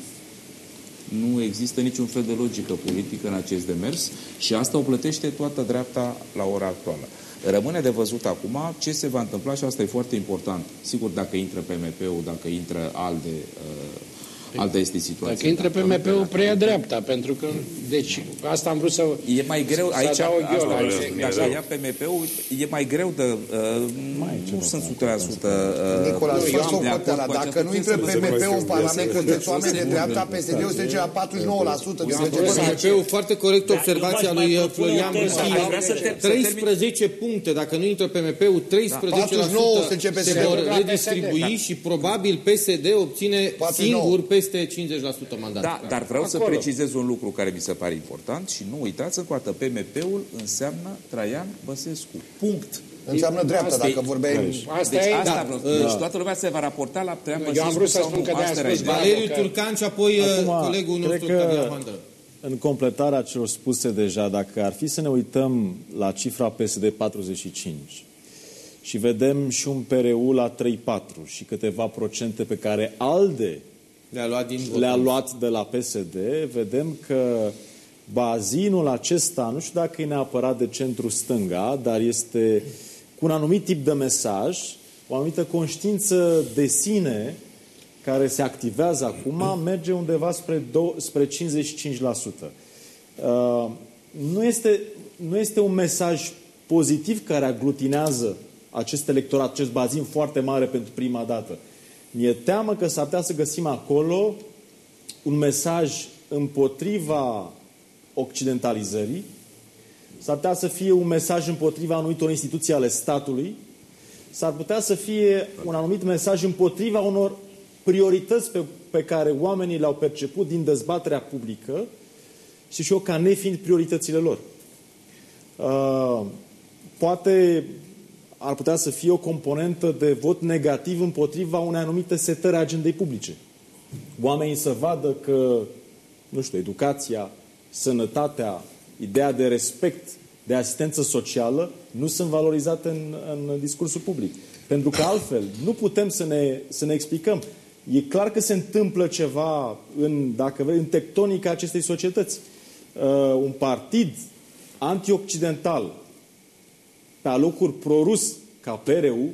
S9: Nu există niciun fel de logică politică în acest demers și asta o plătește toată dreapta la ora actuală. Rămâne de văzut acum ce se va întâmpla și asta e foarte important. Sigur, dacă intră PMP-ul, dacă intră ALDE, uh, alta este situația.
S3: Dacă intră pe
S9: Dacă
S3: MP-ul, preia dreapta, pentru că, deci, asta am vrut să...
S9: E mai greu,
S3: să
S9: aici,
S3: adaug eu
S9: asta,
S3: la
S9: vreau
S3: aici,
S9: să spun,
S3: exact.
S9: dacă ia PMP-ul, e mai greu de... Uh, nu sunt 100% uh,
S7: Nicolas,
S9: eu
S7: fă
S9: am de acord
S7: socoteala.
S9: cu
S7: Dacă
S9: aceasta,
S7: nu
S9: trebuie
S7: intră
S9: să vă
S7: PMP-ul în
S9: vorbesc.
S7: Parlament, sunteți oameni de dreapta, PSD-ul se duce la 49%. Deci,
S1: PMP-ul, foarte corect
S4: Da,
S1: observația
S4: eu
S1: lui
S4: v-aș
S1: uh,
S4: mai propune
S1: Florian
S4: o temă.
S1: Buchi.
S4: Aș vrea să
S9: te- să termin.
S1: 13 puncte, dacă nu intră PMP-ul, 13%
S7: 49 se începe
S1: se
S7: să
S1: vor
S7: dea.
S1: redistribui și probabil PSD obține
S7: 49.
S1: singur peste 50% mandat.
S9: Da, dar vreau să
S3: Acolo.
S9: precizez un lucru care mi se pare important și nu uitați încă o dată, PMP-ul înseamnă Traian Băsescu. Punct.
S7: Înseamnă dreapta,
S9: Asta e-
S7: dacă vorbeai...
S3: Asta
S9: Deci
S3: e...
S9: asta
S1: da,
S9: vreau.
S1: uh,
S9: Deci toată lumea se va raporta la Traian
S3: Eu am
S9: Băsescu
S3: vrut să
S9: sau
S3: spun
S9: nu.
S3: că de-aia
S9: Asta
S3: am
S9: era
S3: spus
S9: ideea.
S3: Valeriu
S1: Valeriu
S3: că-
S1: Turcan și apoi uh,
S10: Acum,
S1: colegul
S10: cred
S1: nostru,
S10: că-
S1: Tăria Mandră.
S11: în completarea celor spuse deja, dacă ar fi să ne uităm la cifra PSD 45 și vedem și un PRU la 3-4 și câteva procente pe care ALDE
S1: le-a luat, din
S11: le-a luat de la PSD, vedem că bazinul acesta, nu știu dacă e neapărat de centru-stânga, dar este cu un anumit tip de mesaj, o anumită conștiință de sine care se activează acum, merge undeva spre, do- spre 55%. Uh, nu, este, nu este un mesaj pozitiv care aglutinează acest electorat, acest bazin foarte mare pentru prima dată. Mi-e teamă că s-ar putea să găsim acolo un mesaj împotriva occidentalizării, s-ar putea să fie un mesaj împotriva anumitor instituții ale statului, s-ar putea să fie un anumit mesaj împotriva unor priorități pe, pe care oamenii le-au perceput din dezbaterea publică și și eu ca nefiind prioritățile lor. Uh, poate ar putea să fie o componentă de vot negativ împotriva unei anumite setări a agendei publice. Oamenii să vadă că, nu știu, educația, sănătatea, ideea de respect, de asistență socială, nu sunt valorizate în, în discursul public. Pentru că altfel nu putem să ne, să ne explicăm. E clar că se întâmplă ceva în, dacă vrei, în tectonica acestei societăți. Uh, un partid antioccidental pe alocuri prorus ca PRU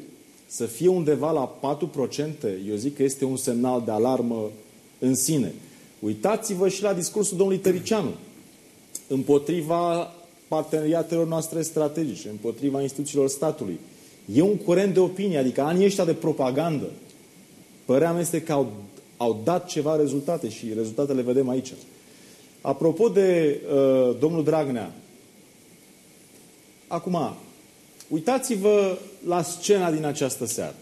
S11: să fie undeva la 4%, eu zic că este un semnal de alarmă în sine. Uitați-vă și la discursul domnului Tăricianu împotriva parteneriatelor noastre strategice, împotriva instituțiilor statului. E un curent de opinie, adică anii ăștia de propagandă, părerea mea este că au, au dat ceva rezultate și rezultatele vedem aici. Apropo de uh, domnul Dragnea, acum, uitați-vă la scena din această seară.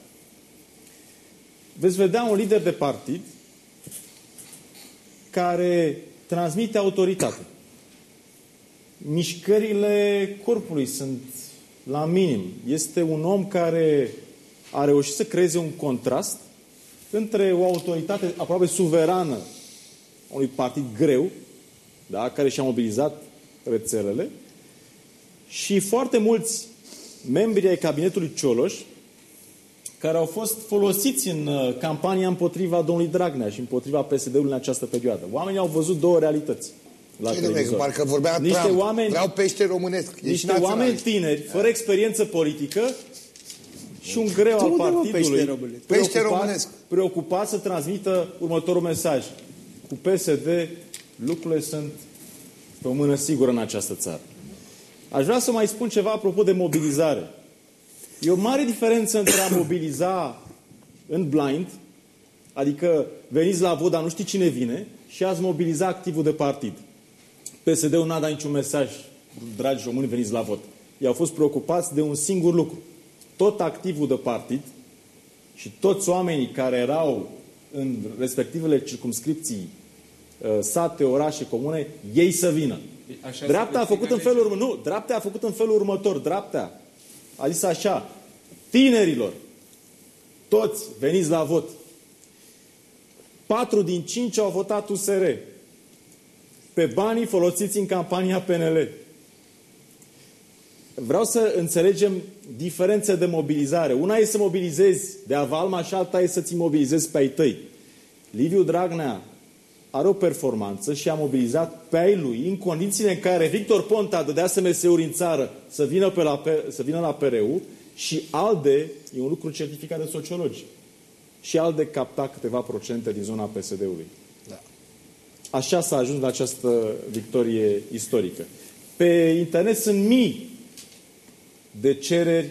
S11: Veți vedea un lider de partid care transmite autoritate. Mișcările corpului sunt la minim. Este un om care a reușit să creeze un contrast între o autoritate aproape suverană a unui partid greu, da, care și-a mobilizat rețelele, și foarte mulți membri ai cabinetului Cioloș, care au fost folosiți în uh, campania împotriva domnului Dragnea și împotriva PSD-ului în această perioadă. Oamenii au văzut două realități. La
S7: Ce televizor. parcă vorbea
S11: niște
S7: Trump.
S11: oameni,
S7: Vreau pește românesc. Ești
S11: niște
S7: naționalist.
S11: oameni tineri, fără experiență politică și un greu al
S10: unde, mă, pește
S11: partidului
S10: românesc?
S7: Pește
S11: preocupat,
S7: românesc.
S11: preocupat să transmită următorul mesaj. Cu PSD lucrurile sunt pe o mână sigură în această țară. Aș vrea să mai spun ceva apropo de mobilizare. E o mare diferență între a mobiliza în blind, adică veniți la vot, dar nu știi cine vine, și ați mobiliza activul de partid. PSD-ul n-a dat niciun mesaj, dragi români, veniți la vot. Ei au fost preocupați de un singur lucru. Tot activul de partid și toți oamenii care erau în respectivele circumscripții, uh, sate, orașe, comune, ei să vină.
S1: Așa
S11: Dreapta a
S1: se
S11: făcut în felul următor. Nu, dreapta a făcut în felul următor. Dreapta a zis așa, tinerilor, toți veniți la vot. Patru din cinci au votat USR pe banii folosiți în campania PNL. Vreau să înțelegem diferențe de mobilizare. Una e să mobilizezi de avalma și alta e să-ți mobilizezi pe ai tăi. Liviu Dragnea are o performanță și a mobilizat pe ai lui în condițiile în care Victor Ponta dădea SMS-uri în țară să vină, pe la, să vină la PRU și ALDE, e un lucru certificat de sociologi, și ALDE capta câteva procente din zona PSD-ului.
S7: Da.
S11: Așa s-a ajuns la această victorie istorică. Pe internet sunt mii de cereri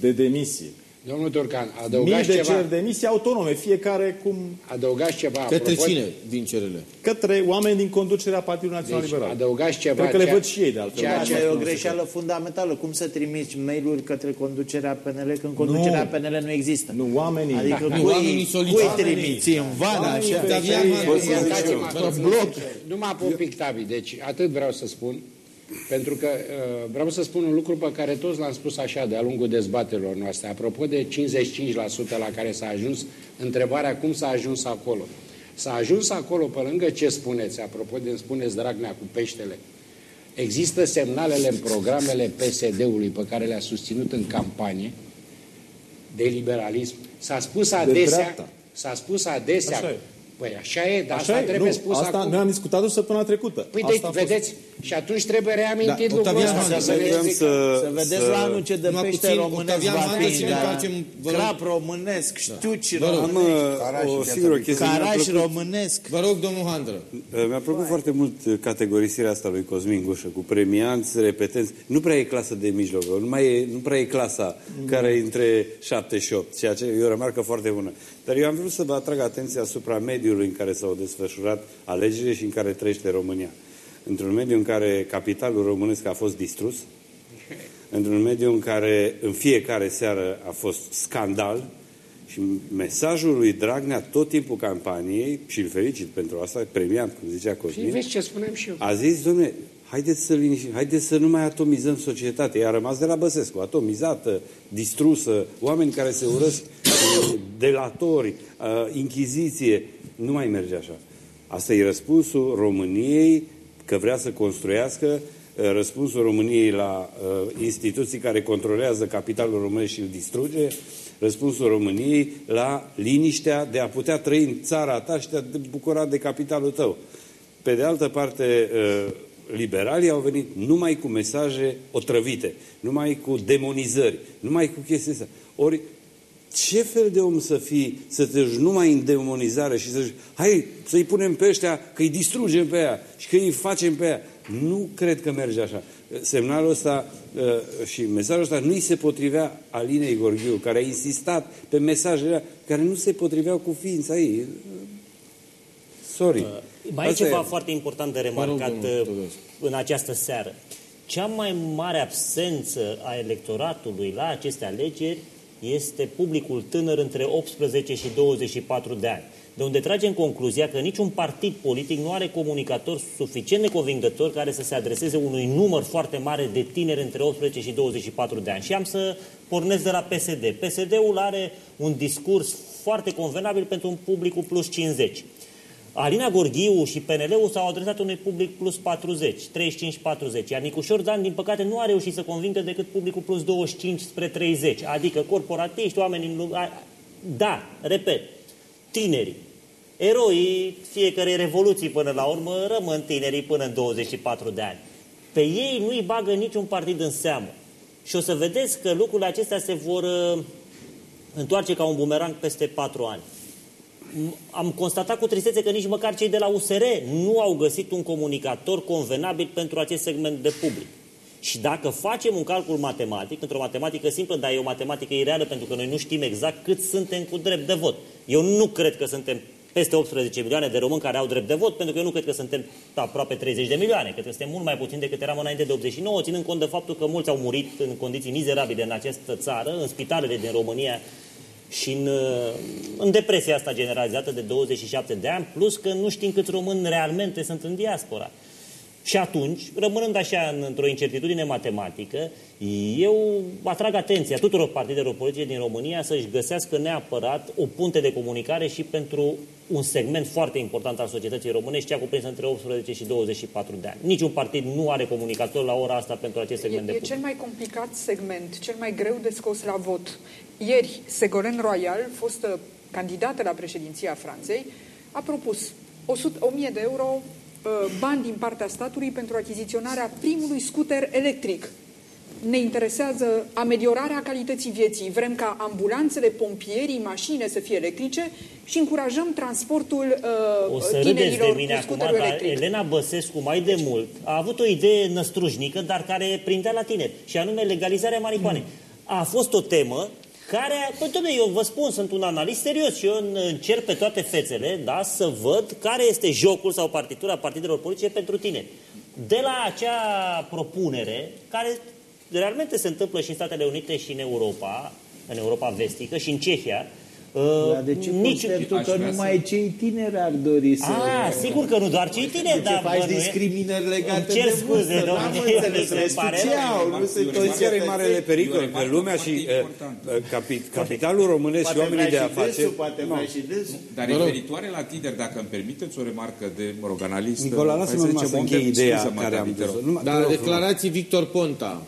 S11: de demisie.
S3: Domnul Turcan,
S11: Mii
S3: adăugați
S11: de
S3: ceva,
S11: cereri de demisie autonome, fiecare cum...
S3: adăugați ceva.
S1: Către
S3: apropo-
S1: cine din cerele?
S11: Către oameni din conducerea Partidului Național
S3: Deci,
S11: Liberal.
S3: adăugați ceva.
S11: Cred că le
S3: ceea-
S11: văd și ei de altfel.
S3: ceea
S11: Da,
S3: ce-
S10: Asta e o
S11: nu se
S10: greșeală fundamentală. Cum să trimiți mail-uri către conducerea PNL când conducerea PNL nu există?
S11: Nu, oamenii...
S10: Adică
S1: Nu,
S10: cui,
S1: oamenii
S10: cui
S1: solicită.
S10: trimiți? În van,
S11: Oamenii
S10: așa?
S1: Octavian Marcu.
S3: Iertați-mă,
S1: Vă rog
S3: nu-
S1: bloc.
S3: Nu mă apuc pictavi, deci atât vreau să spun, pentru că uh, vreau să spun un lucru pe care toți l-am spus așa de-a lungul dezbaterilor noastre. Apropo de 55% la care s-a ajuns, întrebarea cum s-a ajuns acolo. S-a ajuns acolo, pe lângă ce spuneți, apropo de spuneți Dragnea cu peștele, există semnalele în programele PSD-ului pe care le-a susținut în campanie de liberalism. S-a spus adesea, s-a spus adesea
S11: Așa e.
S3: Păi așa e, dar
S11: Așa
S3: asta
S11: e,
S3: trebuie
S11: nu,
S3: spus
S11: asta
S3: acum.
S11: noi am discutat-o săptămâna trecută.
S3: Păi
S11: Asta
S3: de,
S11: a fost.
S3: vedeți, și atunci trebuie reamintit
S1: Da,
S3: lucrul
S1: Octavian
S3: ăsta.
S1: Hanță,
S3: să ne
S1: vreau
S3: explică.
S10: Să,
S12: să-
S10: vedeți
S12: să-
S10: la anul ce de
S1: Numai
S10: pește
S1: puțin,
S10: românesc
S1: Octavian
S10: va
S1: Mandă
S10: fi,
S1: și ne
S10: da?
S1: întoarcem, vă rog.
S10: crap românesc, știuci
S1: Vă rog.
S12: Am
S10: românești,
S7: Caraș
S12: uh,
S7: și
S12: o
S7: viața
S12: singură
S7: lui
S12: chestie. Mi-a
S10: carași
S12: plăcut-
S10: românesc.
S1: Vă rog, domnul Handră.
S12: Uh, Mi-a plăcut foarte mult uh, categorisirea asta lui Cosmin Gușă, cu premianți, repetenți. Nu prea e clasă de mijloc, nu, mai e, nu prea e clasa care e între 7 și 8, ceea ce e o remarcă foarte bună. Dar eu am vrut să vă atrag atenția asupra mediului în care s-au desfășurat alegerile și în care trăiește România. Într-un mediu în care capitalul românesc a fost distrus, într-un mediu în care în fiecare seară a fost scandal și mesajul lui Dragnea tot timpul campaniei, și îl felicit pentru asta, premiant, cum zicea
S3: Și
S12: Cosmin,
S3: vezi ce spuneam și eu.
S12: a zis, domnule, haideți să liniștim, haideți să nu mai atomizăm societatea. Ea a rămas de la Băsescu, atomizată, distrusă, oameni care se urăsc, eh, delatori, eh, inchiziție. Nu mai merge așa. Asta e răspunsul României că vrea să construiască, eh, răspunsul României la uh, instituții care controlează capitalul românesc și îl distruge, răspunsul României la liniștea de a putea trăi în țara ta și de a te bucura de capitalul tău. Pe de altă parte, uh, liberalii au venit numai cu mesaje otrăvite, numai cu demonizări, numai cu chestii astea. Ori, ce fel de om să fii, să te duci numai în demonizare și să zici, hai să-i punem pe ăștia, că îi distrugem pe ea și că îi facem pe ea. Nu cred că merge așa. Semnalul ăsta uh, și mesajul ăsta nu îi se potrivea Alinei Gorghiu, care a insistat pe mesajele care nu se potriveau cu ființa ei. Sorry.
S4: Mai e
S12: Asta
S4: ceva
S12: e.
S4: foarte important de
S1: rog,
S4: remarcat
S1: domnul
S4: uh,
S1: Tudoscu.
S4: în această seară. Cea mai mare absență a electoratului la aceste alegeri este publicul tânăr între 18 și 24 de ani. De unde tragem concluzia că niciun partid politic nu are comunicator suficient de convingător care să se adreseze unui număr foarte mare de tineri între 18 și 24 de ani. Și am să pornesc de la PSD. PSD-ul are un discurs foarte convenabil pentru un publicul plus 50. Alina Gorghiu și PNL-ul s-au adresat unui public plus 40, 35-40, iar Nicușor Dan, din păcate, nu a reușit să convingă decât publicul plus 25 spre 30, adică corporatiști, oameni în lume. Da, repet, tinerii, eroii fiecărei revoluții până la urmă rămân tinerii până în 24 de ani. Pe ei nu-i bagă niciun partid în seamă. Și o să vedeți că lucrurile acestea se vor uh, întoarce ca un bumerang peste 4 ani am constatat cu tristețe că nici măcar cei de la USR nu au găsit un comunicator convenabil pentru acest segment de public. Și dacă facem un calcul matematic, într-o matematică simplă, dar e o matematică ireală pentru că noi nu știm exact cât suntem cu drept de vot. Eu nu cred că suntem peste 18 milioane de români care au drept de vot, pentru că eu nu cred că suntem aproape 30 de milioane. Cred că suntem mult mai puțin decât eram înainte de 89, ținând cont de faptul că mulți au murit în condiții mizerabile în această țară, în spitalele din România și în, uh, în depresia asta generalizată de 27 de ani, plus că nu știm câți români realmente sunt în diaspora. Și atunci, rămânând așa în, într-o incertitudine matematică, eu atrag atenția tuturor partidelor politice din România să-și găsească neapărat o punte de comunicare și pentru un segment foarte important al societății românești, cea cuprinsă între 18 și 24 de ani. Niciun partid nu are comunicator la ora asta pentru acest segment
S8: E,
S4: de
S8: e
S4: public.
S8: cel mai complicat segment, cel mai greu de scos la vot. Ieri, Ségolène Royal, fostă candidată la președinția Franței, a propus 100, 1000 de euro uh, bani din partea statului pentru achiziționarea primului scuter electric. Ne interesează ameliorarea calității vieții. Vrem ca ambulanțele, pompierii, mașinile să fie electrice și încurajăm transportul uh,
S4: O să râdeți de
S8: tinerilor
S4: mine
S8: cu
S4: acum,
S8: scuterul
S4: dar
S8: electric.
S4: Elena Băsescu mai de mult a avut o idee năstrușnică, dar care prindea la tineri, și anume legalizarea marihuanei. A fost o temă care, păi, dom'le, eu vă spun, sunt un analist serios și eu încerc pe toate fețele, da, să văd care este jocul sau partitura partidelor politice pentru tineri. De la acea propunere, care realmente se întâmplă și în Statele Unite și în Europa, în Europa vestică și în Cehia,
S10: Dar de ce nici pentru că numai cei tineri ar dori să...
S4: A, sigur că nu doar cei tineri,
S10: dar...
S4: Ce
S10: faci discriminări legate
S4: cer
S10: de
S4: scuze,
S10: vârstă,
S4: domnule,
S10: n-am înțeles, restul ce au, nu se toți
S12: Care e marele pericol? Că lumea și uh, capi, capitalul românesc și oamenii de afaceri...
S10: Poate vrea și dânsul.
S9: Dar referitor la tineri, dacă îmi permiteți o remarcă de, mă rog, analist...
S12: Nicola, lasă-mă numai să închei ideea care am dus
S1: Da, declarații Victor Ponta.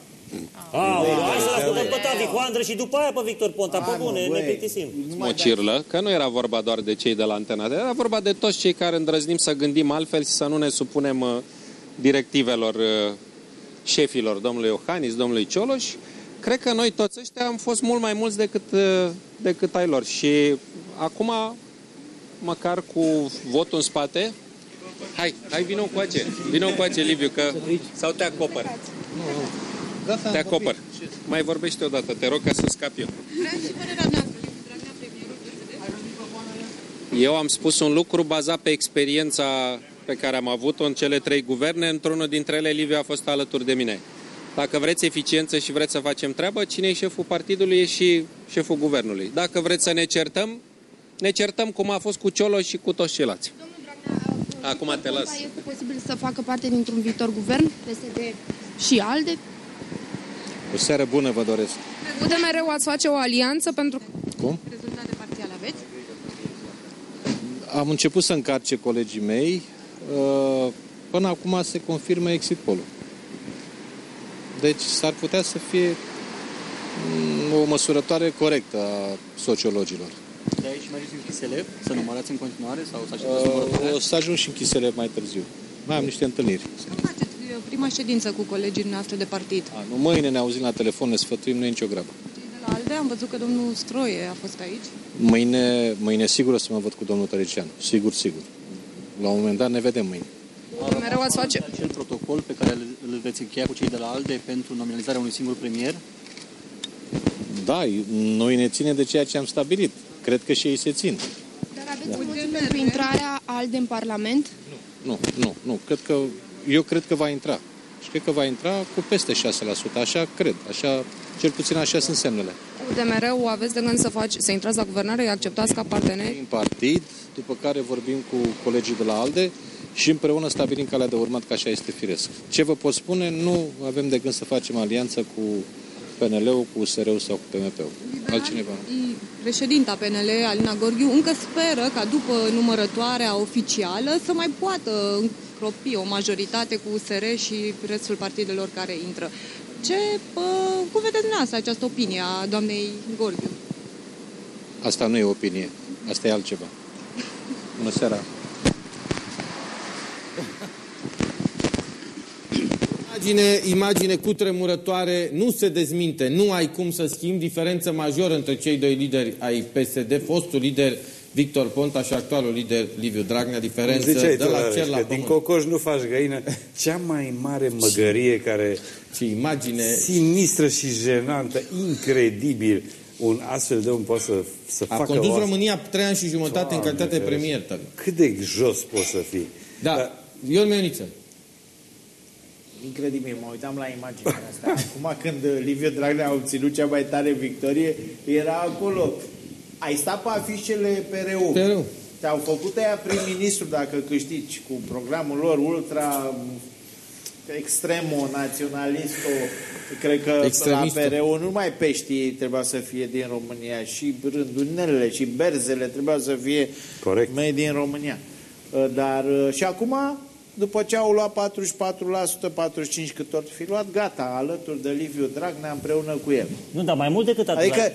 S4: Aoleu, hai să ascultăm pe Tavi cu Andră și după aia pe Victor Ponta, pe bune, ne plictisim.
S13: O cirlă, că nu era vorba doar de cei de la antena, era vorba de toți cei care îndrăznim să gândim altfel și să nu ne supunem uh, directivelor uh, șefilor domnului Iohannis, domnului Cioloș. Cred că noi toți ăștia am fost mult mai mulți decât, uh, decât ai lor. Și acum, măcar cu votul în spate, hai, hai vină cu ace, vină cu ace, Liviu, că sau te acopăr. Te acopăr. Mai vorbește odată, te rog, ca să scap eu. Eu am spus un lucru bazat pe experiența pe care am avut-o în cele trei guverne. Într-unul dintre ele, Liviu a fost alături de mine. Dacă vreți eficiență și vreți să facem treabă, cine e șeful partidului e și șeful guvernului. Dacă vreți să ne certăm, ne certăm cum a fost cu Ciolo și cu toți ceilalți. Acum te las.
S14: Este posibil să facă parte dintr-un viitor guvern, PSD și ALDE?
S6: O seară bună vă doresc.
S14: UDMR-ul ați face o alianță pentru
S6: Cum?
S14: rezultate parțiale aveți?
S6: Am început să încarce colegii mei. uh, Până acum se confirmă exit poll Deci s-ar putea să fie mm, o măsurătoare corectă a sociologilor.
S15: De aici mergeți în Chiselev să numărați în continuare sau să așteptați
S6: Uh, O să ajung și în Chisele mai târziu. Mai am niște întâlniri.
S14: Faceți prima ședință cu colegii noastre de partid.
S6: A, nu, mâine ne auzim la telefon, ne sfătuim, nu e nicio grabă.
S14: De la ALDE am văzut că domnul Stroie a fost aici.
S6: Mâine, mâine sigur o să mă văd cu domnul Tărician. Sigur, sigur. La un moment dat ne vedem mâine.
S14: Mereu ați face.
S15: Acel protocol pe care îl- îl veți încheia cu cei de la ALDE pentru nominalizarea unui singur premier?
S6: Da, noi ne ține de ceea ce am stabilit. Cred că și ei se țin.
S14: Dar aveți motiv pentru intrarea ALDE în Parlament?
S6: Nu, nu, nu. Cred că, eu cred că va intra. Și cred că va intra cu peste 6%. Așa cred. Așa, cel puțin așa sunt semnele.
S14: UDMR-ul aveți de gând să, faci, să intrați la guvernare, îi acceptați ca parteneri?
S6: În partid, după care vorbim cu colegii de la ALDE și împreună stabilim calea de urmat, că așa este firesc. Ce vă pot spune? Nu avem de gând să facem alianță cu PNL-ul, cu USR-ul sau cu PMP-ul. Altcineva.
S14: Președinta PNL, Alina Gorghiu, încă speră ca după numărătoarea oficială să mai poată încropi o majoritate cu USR și restul partidelor care intră. Ce, pă, cum vedeți dumneavoastră această opinie a doamnei Gorghiu?
S6: Asta nu e opinie. Asta e altceva. Bună seara!
S1: Imagine, imagine cutremurătoare, nu se dezminte, nu ai cum să schimbi diferență majoră între cei doi lideri ai PSD, fostul lider Victor Ponta și actualul lider Liviu Dragnea, diferență
S12: Ziceai
S1: de
S12: tu,
S1: la
S12: Rareș,
S1: cer la
S12: că din
S1: pământ.
S12: cocoș nu faci găină. Cea mai mare măgărie care...
S1: Ce imagine...
S12: Sinistră și jenantă, incredibil. Un astfel de om poate să, să
S1: A
S12: facă...
S1: condus
S12: o-
S1: România trei ani și jumătate în
S12: Doamne
S1: calitate de
S12: ferește.
S1: premier. tău.
S12: Cât de jos poți să fii?
S1: Da, Ion Mioniță.
S10: Incredibil, mă uitam la imaginea asta. Acum când Liviu Dragnea a obținut cea mai tare victorie, era acolo. Ai stat pe afișele PRU.
S1: PRU.
S10: Te-au făcut aia prim-ministru dacă câștigi cu programul lor ultra extremo, naționalisto, cred că
S1: Extremistul.
S10: la PRU nu numai peștii trebuia să fie din România, și rândunelele și berzele trebuia să fie
S12: Corect.
S10: made din România. Uh, Dar uh, și acum, după ce au luat 44%, 45% cât ori fi luat, gata, alături de Liviu Dragnea împreună cu el.
S4: Nu, dar mai mult decât atât.
S10: Adică,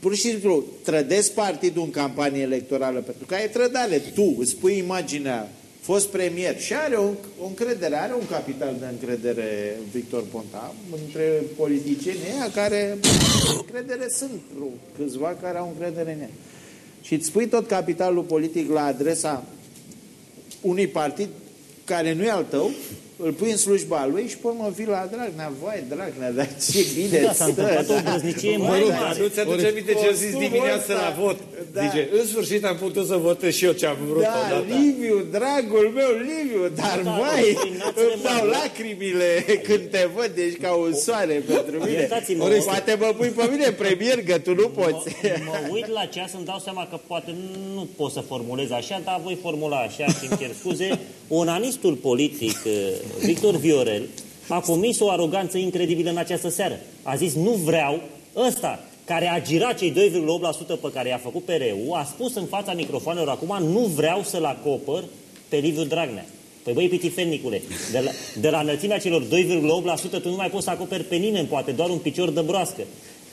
S10: pur și simplu, trădezi partidul în campanie electorală, pentru că ai trădare. Tu îți pui imaginea, fost premier și are o, o încredere, are un capital de încredere Victor Ponta, între politicienii ăia care încredere sunt câțiva care au încredere în el. Și îți pui tot capitalul politic la adresa unui partid care nu e al tău, îl pui în slujba lui și până mă vii la Dragnea. Vai, Dragnea, dar ce bine
S4: Da, s-a întâmplat o brăznicie
S12: Mă
S4: mai
S12: rog,
S4: mare.
S12: dar nu ți-aduce aminte ce a zis
S10: Costumul
S12: dimineața
S10: ăsta,
S12: la vot?
S10: da.
S12: Zice, în sfârșit am putut să votez și eu ce am vrut
S10: Da,
S12: odată.
S10: Liviu, dragul meu, Liviu, dar
S4: Da,
S10: vai,
S4: națele
S10: îmi dau
S4: mari.
S10: lacrimile când te văd, ești ca un soare pentru mine.
S4: Iertați-mă,
S10: Ori,
S4: Oreste.
S10: Poate mă pui pe mine premier, că tu nu poți.
S4: Mă uit la ceas, îmi dau seama că poate nu pot să formulez așa, dar voi formula așa și îmi cer scuze. Onanistul politic eh, Victor Viorel a comis o aroganță incredibilă în această seară. A zis, nu vreau ăsta care a girat cei 2,8% pe care i-a făcut PRU, a spus în fața microfonelor acum, nu vreau să-l acopăr pe Liviu Dragnea. Păi băi, pitifernicule, de la, de la înălțimea celor 2,8% tu nu mai poți să acoperi pe nimeni, poate doar un picior de broască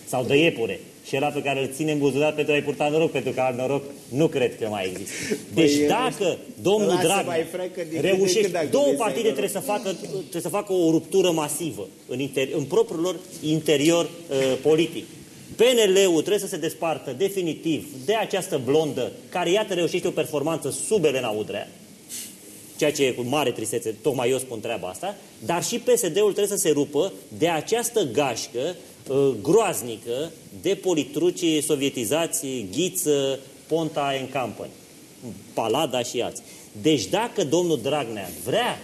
S4: sau de iepure. Și ăla pe care îl ține în buzunar pentru a-i purta noroc, pentru că alt noroc nu cred că mai există. Deci
S10: Păi,
S4: dacă domnul
S10: lasă
S4: Dragnea
S10: mai frecă din când în
S4: reușește,
S10: când dacă
S4: două
S10: vrei să ai
S4: partide
S10: noroc.
S4: trebuie să, facă, trebuie să facă o ruptură masivă în, inter, în propriul lor interior uh, politic. PNL-ul trebuie să se despartă definitiv de această blondă care, iată, reușește o performanță sub Elena Udrea, ceea ce e cu mare tristețe, tocmai eu spun treaba asta, dar și PSD-ul trebuie să se rupă de această gașcă uh, groaznică de politruci sovietizați, Ghiță, Ponta and Company, Palada și alții. Deci dacă domnul Dragnea vrea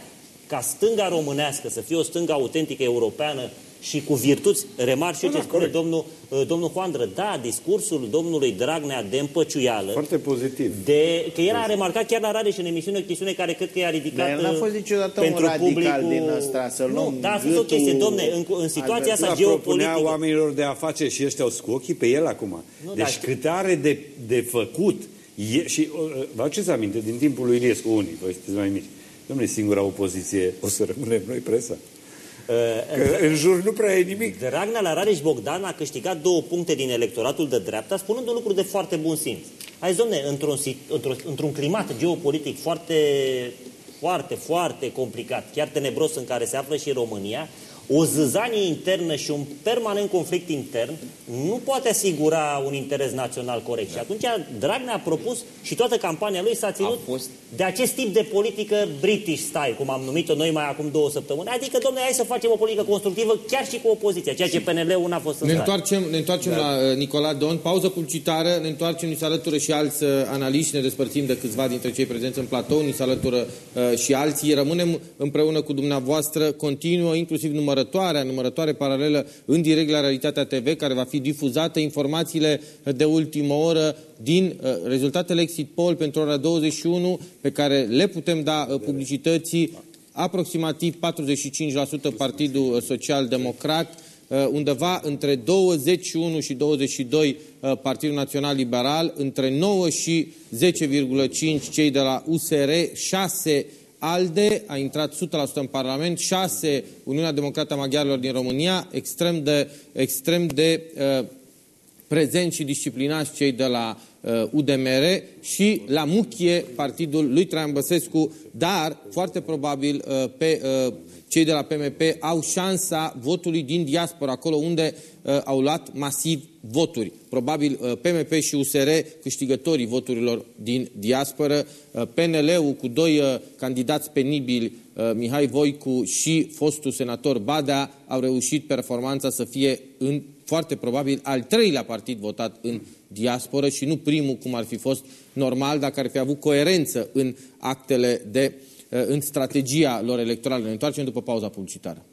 S4: ca stânga românească să fie o stângă autentică europeană și cu virtuți, remarc și eu ce spune domnul, uh, domnul Hoandră, da, discursul domnului Dragnea de împăciuială,
S12: Foarte pozitiv.
S4: de, că el a remarcat chiar la Rareș în emisiune o chestiune care cred că i-a ridicat
S10: Dar el n-a fost
S4: uh,
S10: niciodată un
S4: pentru
S10: radical
S4: publicul...
S10: din ăsta, să-l
S4: Nu,
S10: luăm
S4: dar a spus o
S10: gâtul
S4: chestie, domne, în, în situația asta
S12: Da, propunea
S4: geopolitică...
S12: oamenilor de afaceri și ăștia cu ochii pe el acum.
S4: Nu,
S12: deci
S4: dar-
S12: cât are de, de făcut e, și uh, vă aduceți aminte din timpul lui Iliescu unii, voi sunteți mai mici. Domnule, singura opoziție o să rămânem noi presa. Că în jur nu prea e nimic.
S4: Dragnea la Rareș Bogdan a câștigat două puncte din electoratul de dreapta, spunând un lucru de foarte bun simț. Hai, domne, într-un, sit- într-un, într-un climat geopolitic foarte, foarte, foarte complicat, chiar tenebros în care se află și România, o zâzanie internă și un permanent conflict intern nu poate asigura un interes național corect. Și atunci Dragnea a propus și toată campania lui s-a ținut de acest tip de politică British style, cum am numit-o noi mai acum două săptămâni. Adică, domnule, hai să facem o politică constructivă chiar și cu opoziția, ceea ce PNL-ul n-a fost în
S1: Ne
S4: stare.
S1: întoarcem, ne întoarcem da. la uh, Nicola Don, pauză publicitară, ne întoarcem, ni se alătură și alți uh, analiști, ne despărțim de câțiva dintre cei prezenți în platou, ni se alătură uh, și alții, rămânem împreună cu dumneavoastră, continuă inclusiv numărătoarea, numărătoare paralelă în direct la Realitatea TV, care va fi difuzată, informațiile de ultimă oră din uh, rezultatele exit poll pentru ora 21, pe care le putem da uh, publicității, aproximativ 45% Partidul Social Democrat, uh, undeva între 21 și 22 uh, Partidul Național Liberal, între 9 și 10,5 cei de la USR, 6 ALDE, a intrat 100% în Parlament, 6 Uniunea Democrată a Maghiarilor din România, extrem de, extrem de uh, prezenți și disciplinați cei de la uh, UDMR și la Muchie, partidul lui Traian Băsescu, dar foarte probabil uh, pe uh, cei de la PMP au șansa votului din diaspora, acolo unde uh, au luat masiv voturi. Probabil uh, PMP și USR câștigătorii voturilor din diasporă, uh, PNL-ul cu doi uh, candidați penibili, uh, Mihai Voicu și fostul senator Badea, au reușit performanța să fie în foarte probabil al treilea partid votat în diasporă și nu primul, cum ar fi fost normal, dacă ar fi avut coerență în actele de, în strategia lor electorală. Ne întoarcem după pauza publicitară.